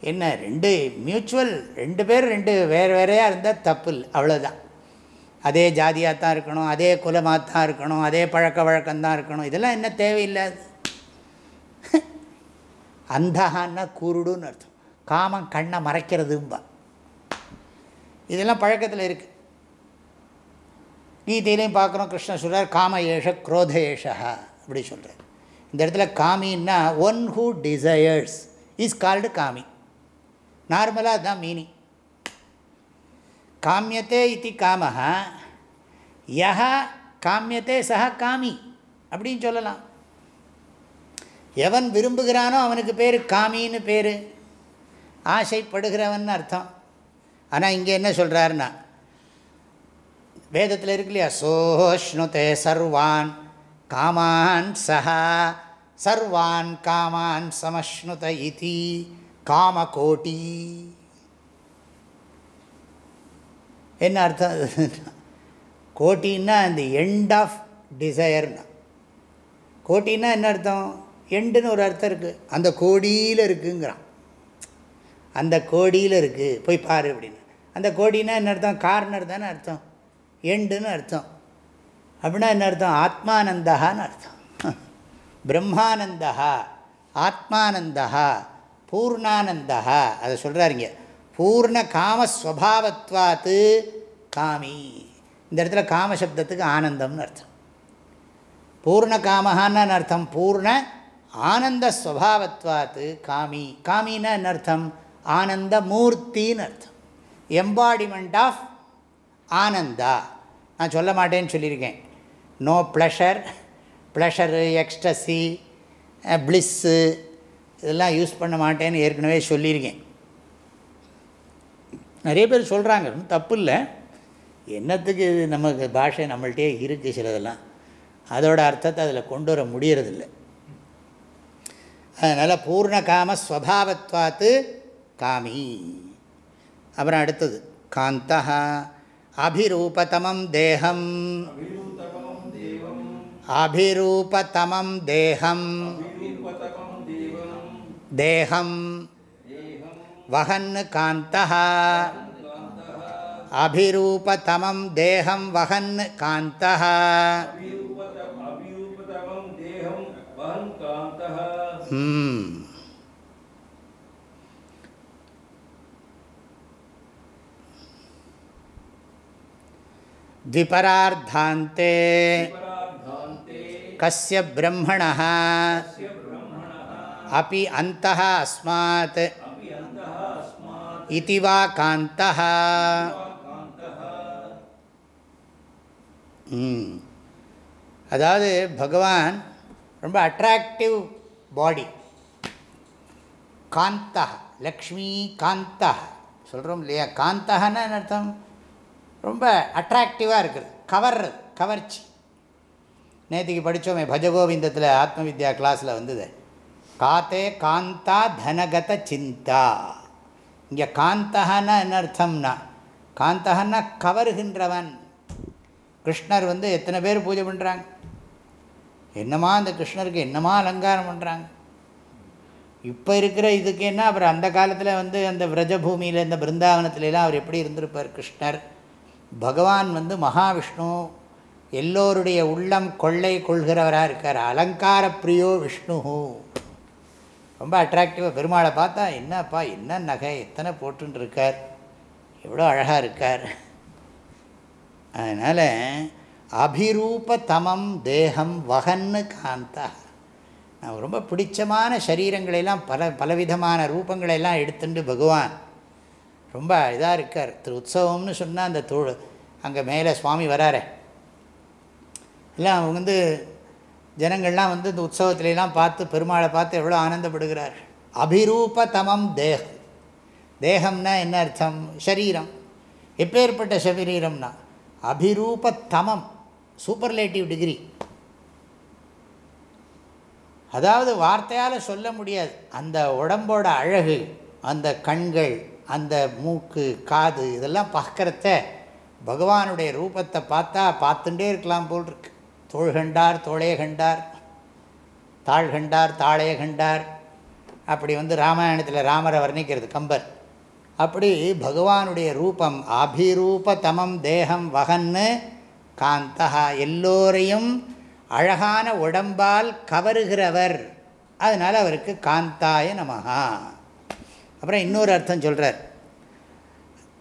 Speaker 1: என்ன ரெண்டு மியூச்சுவல் ரெண்டு பேர் ரெண்டு வேறு வேறையாக இருந்தால் தப்பு இல்லை அவ்வளோதான் அதே ஜாதியாக தான் இருக்கணும் அதே குலமாக தான் இருக்கணும் அதே பழக்க வழக்கம்தான் இருக்கணும். இதெல்லாம் என்ன தேவையில்லாது அந்தகான்னா குருடுன்னு அர்த்தம். காமம் கண்ணை மறைக்கிறதும்பா. இதெல்லாம் பழக்கத்தில் இருக்குது கீதையிலையும் பார்க்குறோம் கிருஷ்ண சொல்கிறார் காம ஏஷ குரோத ஏஷா அப்படி சொல்கிறார் இந்த இடத்துல காமின்னா one who desires is called காமி. நார்மலாக அதுதான் மீனிங் காமியத்தே இது காமஹ யஹ காமியத்தே சஹ காமி அப்படின்னு சொல்லலாம். எவன் விரும்புகிறானோ அவனுக்கு பேர் காமின்னு பேர். ஆசைப்படுகிறவன் அர்த்தம். ஆனால் இங்கே என்ன சொல்கிறாருன்னா வேதத்தில் இருக்கு இல்லையா? சோஷ்ணுதே சர்வான் காமான் சஹா சர்வான் காமான் சமஷ்ணுத இதி காமகோட்டி என்ன அர்த்தம்? கோட்டின்னா அந்த எண்ட் ஆஃப் டிசையர்னா கோட்டின்னா என்ன அர்த்தம்? எண்டுன்னு ஒரு அர்த்தம் இருக்குது அந்த கோடியில் இருக்குங்கிறான். அந்த கோடியில் இருக்குது போய் பாரு அப்படின்னு. அந்த கோடின்னா என்ன அர்த்தம்? கார்னர் தானே அர்த்தம். எண்டுன்னு அர்த்தம். அப்படின்னா என்ன அர்த்தம்? ஆத்மானந்தகான்னு அர்த்தம். பிரம்மானந்தகா ஆத்மானந்தகா பூர்ணானந்தகா அதை சொல்கிறாருங்க பூர்ண காமஸ்வபாவத்வாத்து காமி. இந்த இடத்துல காமசப்தத்துக்கு ஆனந்தம்னு அர்த்தம். பூர்ண காமஹான்னு அர்த்தம்? பூர்ண ஆனந்த ஸ்வபாவத்வாத்து காமி. காமின்னா என்ன அர்த்தம்? ஆனந்த மூர்த்தின்னு அர்த்தம். Embodiment of ananda. நான் சொல்ல மாட்டேன்னு சொல்லியிருக்கேன். No pleasure pleasure ecstasy bliss இதெல்லாம் யூஸ் பண்ண மாட்டேன்னு ஏற்கனவே சொல்லியிருக்கேன். நிறைய பேர் சொல்கிறாங்க தப்பு இல்லை என்னத்துக்கு இது நமக்கு பாஷை நம்மள்கிட்டே இருக்குது சிலதெல்லாம். அதோட அர்த்தத்தை அதில் கொண்டு வர முடியறதில்லை. அதனால் பூர்ண காம ஸ்வபாவத்வாத்து காமி. அப்புறம் அடுத்தது காந்தா அபிரூபதமம் தேகம் அபிரூபதமம் தேகம் தேகம் வகன் காந்தா அபிரூபதமம் தேகம் வகன் காந்தா ம் द्विपरार्धान्ते कस्य ब्रह्मणः अपि अन्तः अस्मात् इति वा कान्तः அதாவது பகவான் ரொம்ப அட்ராக்டிவ் பாடி காந்தா லக்ஷ்மி காந்தா சொல்கிறோம் இல்லையா காந்தகன்னு அர்த்தம் ரொம்ப அட்ராக்டிவாக இருக்குது கவர்றது கவர்ச்சி நேற்றுக்கு படித்தோமே பஜகோவிந்தத்தில் ஆத்ம வித்யா கிளாஸில் வந்தது காத்தே காந்தா தனகத சிந்தா இங்கே காந்தகன்னா என்ன அர்த்தம்னா காந்தகன்னா கவருகின்றவன். கிருஷ்ணர் வந்து எத்தனை பேர் பூஜை பண்ணுறாங்க என்னமா அந்த கிருஷ்ணருக்கு என்னமா அலங்காரம் பண்ணுறாங்க இப்போ இருக்கிற இதுக்கு என்ன அப்புறம் அந்த காலத்தில் வந்து அந்த விரஜபூமியில் இந்த பிருந்தாவனத்துலலாம் அவர் எப்படி இருந்திருப்பார் கிருஷ்ணர்? பகவான் வந்து மகாவிஷ்ணு எல்லோருடைய உள்ளம் கொள்ளை கொள்கிறவராக இருக்கார். அலங்கார பிரியோ விஷ்ணு ரொம்ப அட்ராக்டிவாக பெருமாளை பார்த்தா என்னப்பா என்ன நகை? எத்தனை போட்டுன்னு இருக்கார் எவ்வளோ அழகாக இருக்கார்? அதனால் அபிரூப தமம் தேகம் வகன்னு காந்தா. நான் ரொம்ப பிடிச்சமான சரீரங்களெல்லாம் பல பலவிதமான ரூபங்களையெல்லாம் எடுத்துட்டு பகவான் ரொம்ப இதாக இருக்கார். திரு உற்சவம்னு சொன்னால் அந்த தோழ் அங்கே மேலே சுவாமி வராரு. இல்லை அவங்க வந்து ஜனங்கள்லாம் வந்து இந்த உற்சவத்திலலாம் பார்த்து பெருமாளை பார்த்து எவ்வளோ ஆனந்தப்படுகிறார் அபிரூப தமம் தேகம் தேகம்னா என்ன அர்த்தம்? சரீரம். எப்பேற்பட்ட சரீரம்னா அபிரூப தமம் சூப்பர்லேட்டிவ் டிகிரி அதாவது வார்த்தையால் சொல்ல முடியாது. அந்த உடம்போட அழகு அந்த கண்கள் அந்த மூக்கு காது இதெல்லாம் பார்க்குறத பகவானுடைய ரூபத்தை பார்த்தா பார்த்துட்டே இருக்கலாம் போல் இருக்கு. தோள் கண்டார் தோளே கண்டார் தாழ் கண்டார் தாளே கண்டார். அப்படி வந்து ராமாயணத்தில் ராமரை வர்ணிக்கிறது கம்பர். அப்படி பகவானுடைய ரூபம் அபிரூப தமம் தேகம் வகன்னு காந்தா எல்லோரையும் அழகான உடம்பால் கவருகிறவர். அதனால் அவருக்கு காந்தாய நமகா அப்புறம் இன்னொரு அர்த்தம் சொல்கிறார்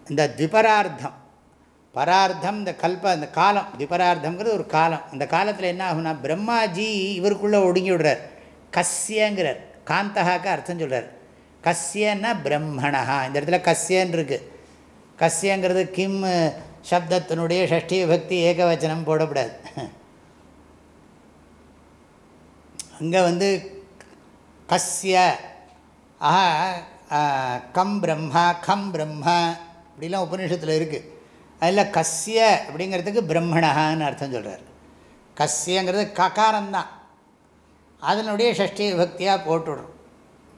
Speaker 1: இந்த திபரார்த்தம் பரார்த்தம் இந்த கல்ப அந்த காலம் திபரார்த்தங்கிறது ஒரு காலம். இந்த காலத்தில் என்ன ஆகுனா பிரம்மாஜி இவருக்குள்ளே ஒடுங்கி விடுறார். கஸ்யங்கிறார். காந்தகாக்கு அர்த்தம் சொல்கிறார் கஸ்யன்னா பிரம்மணா. இந்த இடத்துல கஸ்யன்னு இருக்குது கஸ்யங்கிறது கிம் சப்தத்தினுடைய ஷஷ்டி விபக்தி ஏகவச்சனம் போடக்கூடாது அங்கே வந்து கஸ்ய ஆஹா கம் பிரம்மா கம் பிரம்மா இப்படிலாம் உபநிஷத்தில் இருக்குது அதில் கஸ்ய அப்படிங்கிறதுக்கு பிரம்மணகான்னு அர்த்தம் சொல்கிறார். கஸ்யங்கிறது ககாரந்தான். அதனுடைய ஷஷ்டி விபக்தியாக போட்டுவிடும்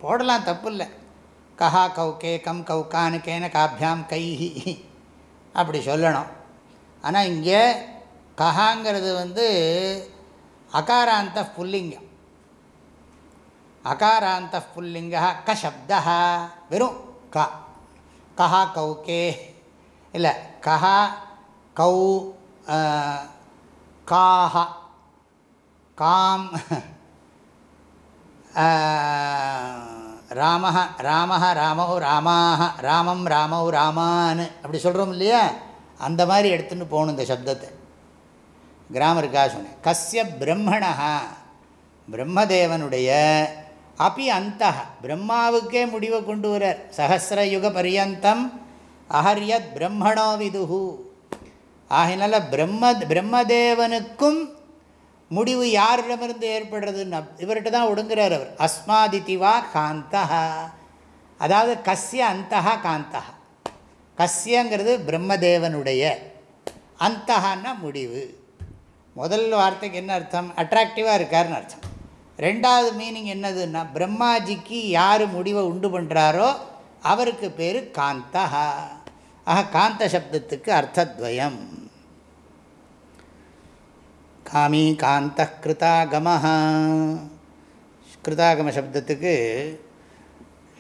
Speaker 1: போடலாம் தப்பு இல்லை கஹா கௌகே கம் கௌகானு கேன காபியாம் கைஹி. அப்படி சொல்லணும். ஆனால் இங்கே கஹாங்கிறது வந்து அகாராந்த புல்லிங்கம். அகாராந்த புல்லிங்க க சப்தா வெறும் க. கஹா கௌகே. இல்லை கஹ கௌ காஹ காம் ராம ராம ராமோ ராமாக ராமம் ராமோ ராமான் அப்படி சொல்கிறோம் இல்லையா? அந்த மாதிரி எடுத்துன்னு போகணும் இந்த சப்தத்தை. கிராமருக்காக சொன்னேன். கஸ்ய பிரம்மணா பிரம்மதேவனுடைய அப்பி அந்த பிரம்மாவுக்கே முடிவை கொண்டு வரார் சஹசிரயுக பரியந்தம் அஹர்யத் பிரம்மணோ விதுகு ஆகினால பிரம்ம பிரம்மதேவனுக்கும் முடிவு யாரிடமிருந்து ஏற்படுறதுன்னு இவர்கிட்ட தான் ஒடுங்குறார் அவர். அஸ்மாதிதிவா காந்தா அதாவது கஸ்ய அந்தகா காந்தா கஸ்யங்கிறது பிரம்மதேவனுடைய அந்தகான்னா முடிவு. முதல் வார்த்தைக்கு என்ன அர்த்தம்? அட்ராக்டிவாக இருக்காருன்னு அர்த்தம். ரெண்டாவது மீனிங் என்னதுன்னா பிரம்மாஜிக்கு யார் முடிவை உண்டு பண்ணுறாரோ அவருக்கு பேர் காந்தா ஆக காந்த சப்தத்துக்கு அர்த்தத்வயம். காமி காந்த கிருதாகம கிருதாகம சப்தத்துக்கு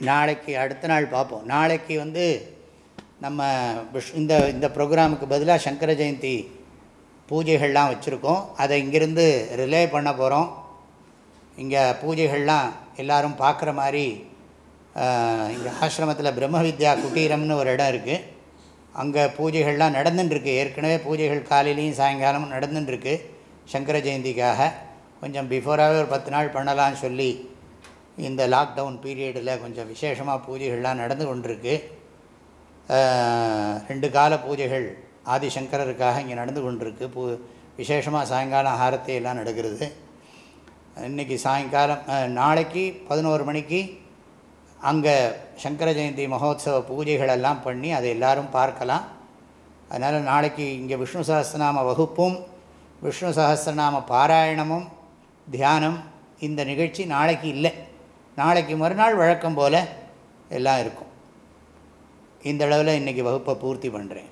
Speaker 1: நாளைக்கு அடுத்த நாள் பார்ப்போம். நாளைக்கு வந்து நம்ம இந்த இந்த ப்ரோக்ராமுக்கு பதிலாக சங்கர ஜெயந்தி பூஜைகள்லாம் வச்சுருக்கோம். அதை இங்கேருந்து ரிலே பண்ண போகிறோம் இங்கே பூஜைகள்லாம் எல்லோரும் பார்க்குற மாதிரி இங்கே ஆசிரமத்தில் பிரம்ம வித்யா குட்டீரம்னு ஒரு இடம் இருக்குது அங்கே பூஜைகள்லாம் நடந்துட்டுருக்கு ஏற்கனவே பூஜைகள் காலையிலையும் சாயங்காலமும் நடந்துட்டுருக்கு சங்கர ஜெயந்திக்காக. கொஞ்சம் பிஃபோராகவே ஒரு பத்து நாள் பண்ணலான்னு சொல்லி இந்த லாக்டவுன் பீரியடில் கொஞ்சம் விசேஷமாக பூஜைகள்லாம் நடந்து கொண்டிருக்கு. ரெண்டு கால பூஜைகள் ஆதிசங்கரருக்காக இங்கே நடந்து கொண்டிருக்கு. பூ விசேஷமாக சாயங்காலம் ஆரத்தையெல்லாம் நடக்கிறது. இன்றைக்கி சாயங்காலம் நாளைக்கு பதினோரு மணிக்கு அங்கே சங்கர ஜெயந்தி மகோத்சவ பூஜைகளெல்லாம் பண்ணி அதை எல்லோரும் பார்க்கலாம். அதனால் நாளைக்கு இங்கே விஷ்ணு சஹஸ்ரநாம வகுப்பும் விஷ்ணு சஹஸ்ரநாம பாராயணமும் தியானம் இந்த நிகழ்ச்சி நாளைக்கு இல்லை. நாளைக்கு மறுநாள் வழக்கம் போல் எல்லாம் இருக்கும். இந்த அளவில் இன்றைக்கி வகுப்பை பூர்த்தி பண்ணுறேன்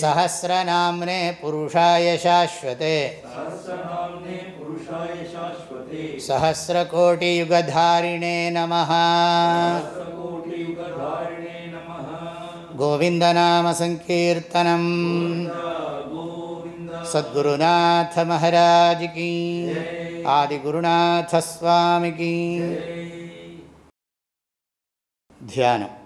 Speaker 1: सहस्रनाम्ने पुरुषाय शाश्वते। सहस्रकोटियुगधारिणे नमः। गोविन्दनामसङ्कीर्तनम्। सद्गुरुनाथ की। आदिगुरुनाथस्वामिकी ध्यानम्।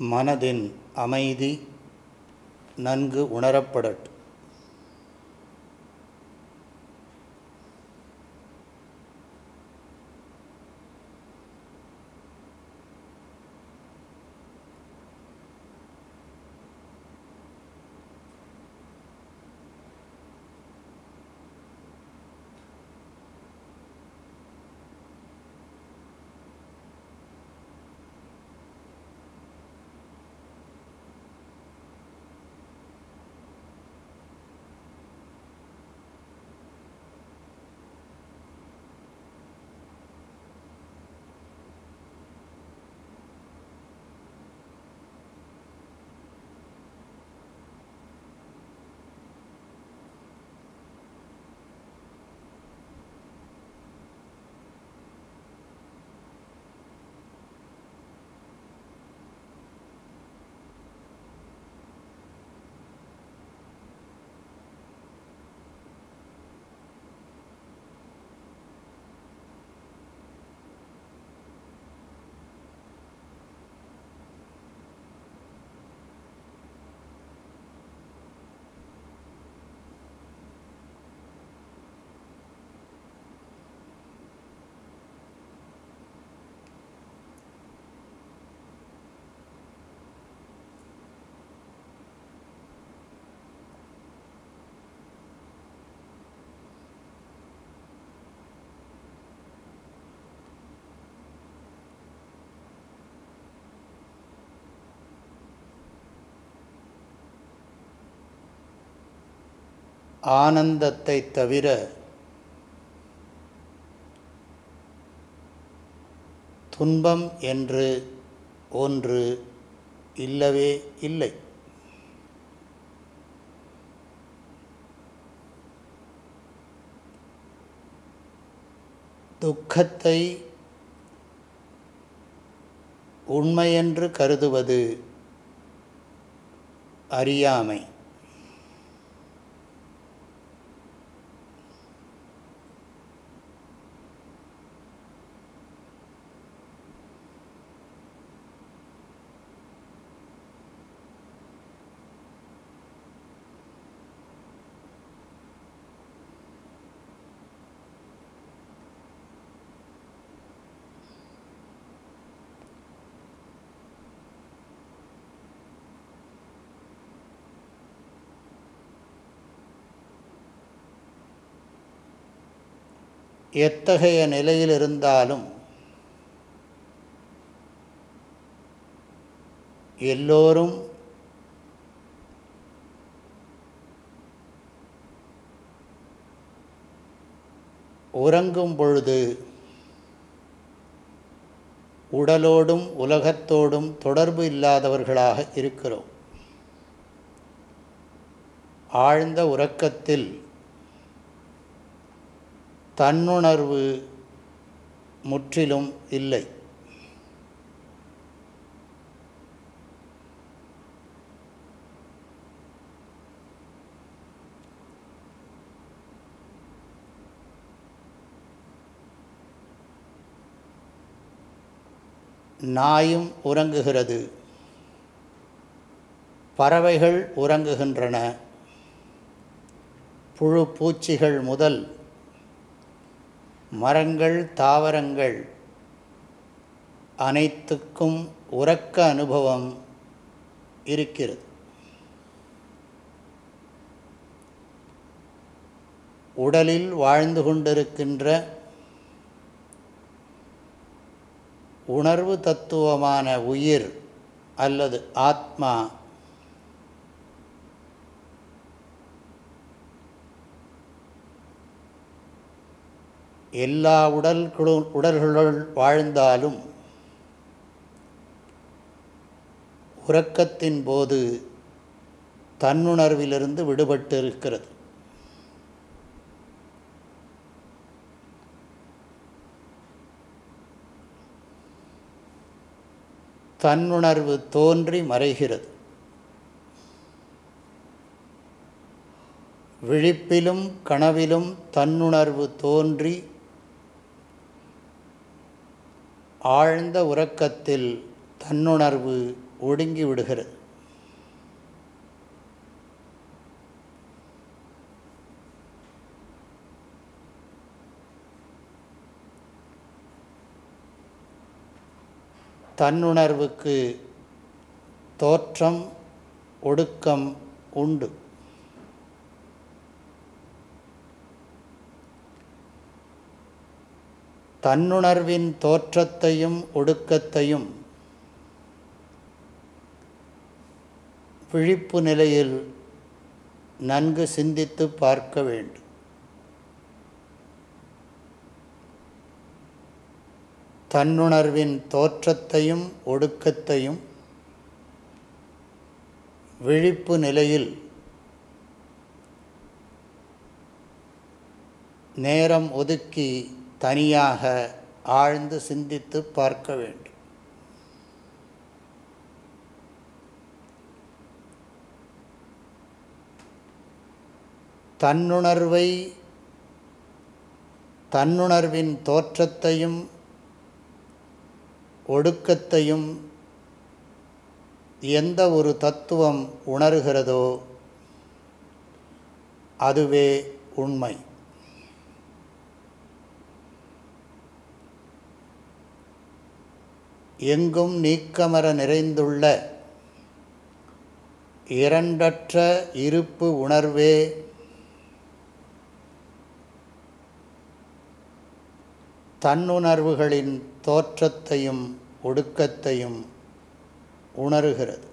Speaker 1: மனதின் அமைதி நன்கு உணரப்படட்டும். ஆனந்தத்தை தவிர துன்பம் என்று ஒன்று இல்லவே இல்லை. துக்கத்தை உண்மையென்று கருதுவது அறியாமை. எத்தகைய நிலையில் இருந்தாலும் எல்லோரும் உறங்கும் பொழுது உடலோடும் உலகத்தோடும் தொடர்பு இல்லாதவர்களாக இருக்கிறோம். ஆழ்ந்த உறக்கத்தில் தன்னுணர்வு முற்றிலும் இல்லை. நாயும் உறங்குகிறது. பறவைகள் உறங்குகின்றன. புழு பூச்சிகள் முதல் மரங்கள் தாவரங்கள் அனைத்துக்கும் உறக்க அனுபவம் இருக்கிறது. உடலில் வாழ்ந்து கொண்டிருக்கின்ற உணர்வு தத்துவமான உயிர் அல்லது ஆத்மா எல்லா உடல்களும் உடல்களுள் வாழ்ந்தாலும் உறக்கத்தின் போது தன்னுணர்விலிருந்து விடுபட்டு இருக்கிறது தன்னுணர்வு தோன்றி மறைகிறது. விழிப்பிலும் கனவிலும் தன்னுணர்வு தோன்றி ஆழ்ந்த உறக்கத்தில் தன்னுணர்வு ஒடுங்கி விடுகிறது தன்னுணர்வுக்கு தோற்றம் ஒடுக்கம் உண்டு. தன்னுணர்வின் தோற்றத்தையும் ஒடுக்கத்தையும் விழிப்பு நிலையில் நன்கு சிந்தித்து பார்க்க வேண்டும். தன்னுணர்வின் தோற்றத்தையும் ஒடுக்கத்தையும் விழிப்பு நிலையில் நேரம் ஒதுக்கி தனியாக ஆழ்ந்து சிந்தித்து பார்க்க வேண்டும். தன்னுணர்வை தன்னுணர்வின் தோற்றத்தையும் ஒடுக்கத்தையும் எந்த ஒரு தத்துவம் உணர்கிறதோ அதுவே உண்மை. எங்கும் நீக்கமர நிறைந்துள்ள இரண்டற்ற இருப்பு உணர்வே தன்னுணர்வுகளின் தோற்றத்தையும் ஒடுக்கத்தையும் உணர்கிறது.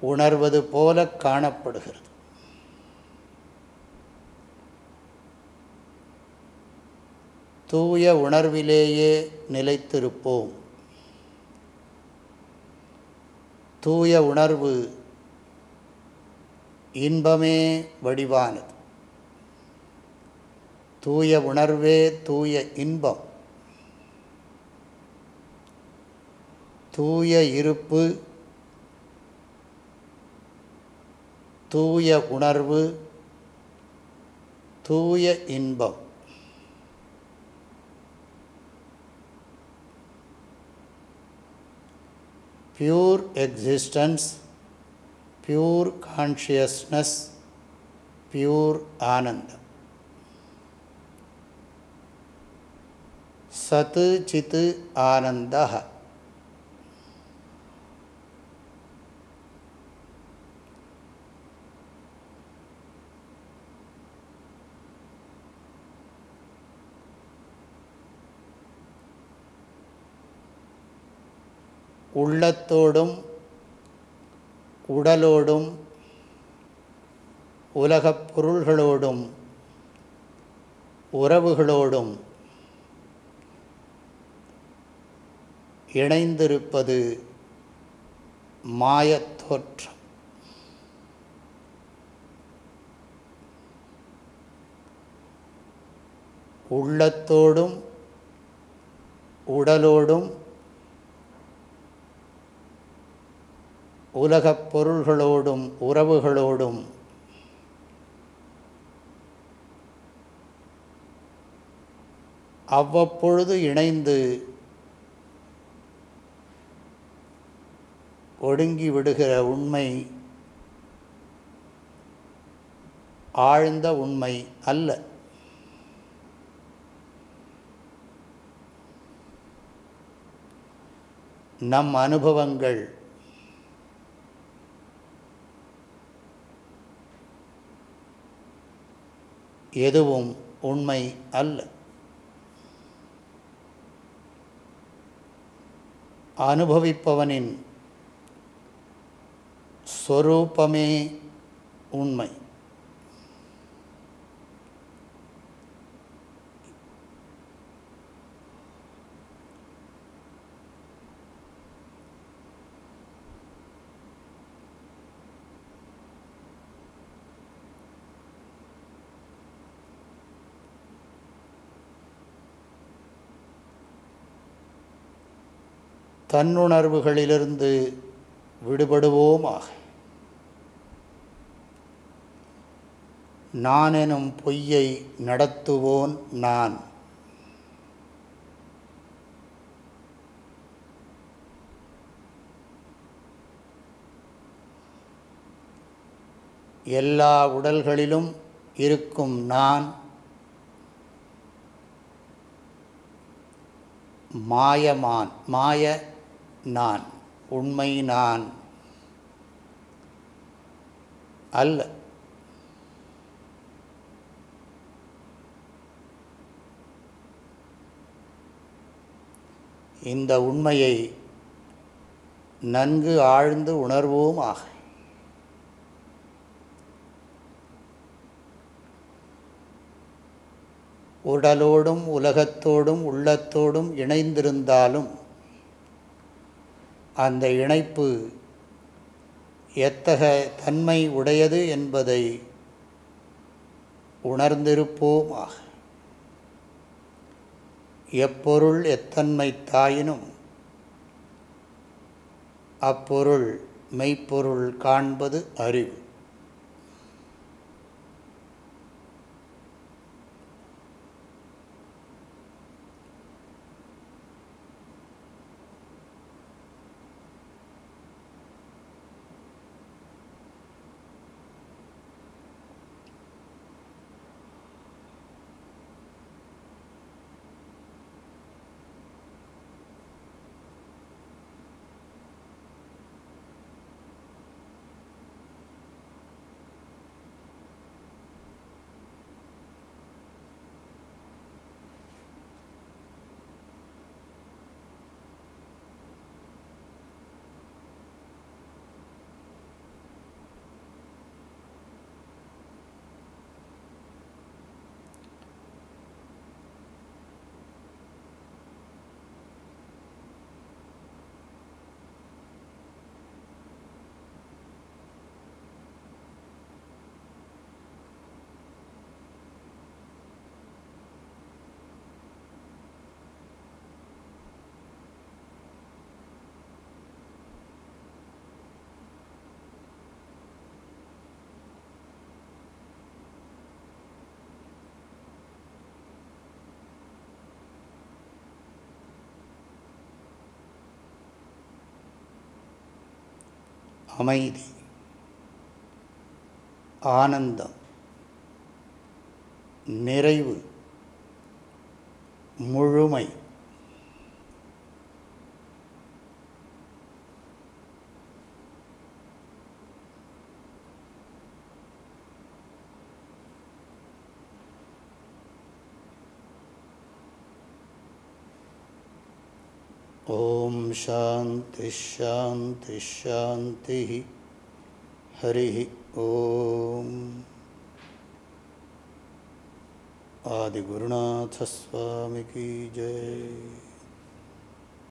Speaker 1: உணர்வது போல காணப்படுகிறது. தூய உணர்விலேயே நிலைத்திருப்போம். தூய உணர்வு இன்பமே வடிவானது. தூய உணர்வே தூய இன்பம். தூய இருப்பு தூய உணர்வு தூய இன்பம். Pure existence, pure consciousness, pure ananda. सत् चित् आनन्दः உள்ளத்தோடும் உடலோடும் உலகப் பொருள்களோடும் உறவுகளோடும் இணைந்திருப்பது மாயத்தோற்றம் உள்ளத்தோடும் உடலோடும் உலகப் பொருள்களோடும் உறவுகளோடும் அவ்வப்பொழுது இணைந்து ஒடுங்கி விடுகிற உண்மை ஆழ்ந்த உண்மை அல்ல. நம் அனுபவங்கள் எதுவும் உண்மை அல்ல. அனுபவிப்பவனின் ஸ்வரூபமே உண்மை. தன்னுணர்வுகளிலிருந்து விடுபடுவோமாக. நானெனும் பொய்யை நடத்துவோன் நான். எல்லா உடல்களிலும் இருக்கும் நான் மாயமான் மாய நான் உண்மை நான். அல்ல. இந்த உண்மையை நன்கு ஆழ்ந்து உணர்வோமாக. உடலோடும் உலகத்தோடும் உள்ளத்தோடும் இணைந்திருந்தாலும் அந்த இணைப்பு எத்தக தன்மை உடையது என்பதை உணர்ந்திருப்போமாக. எப்பொருள் எத்தன்மை தாயினும் அப்பொருள் மெய்ப்பொருள் காண்பது அறிவு. அமைதி ஆனந்தம் நிறைவு முழுமை. ॐ शान्तिश्शान्तिश्शान्तिः हरिः ॐ आदिगुरुनाथस्वामिकी जय।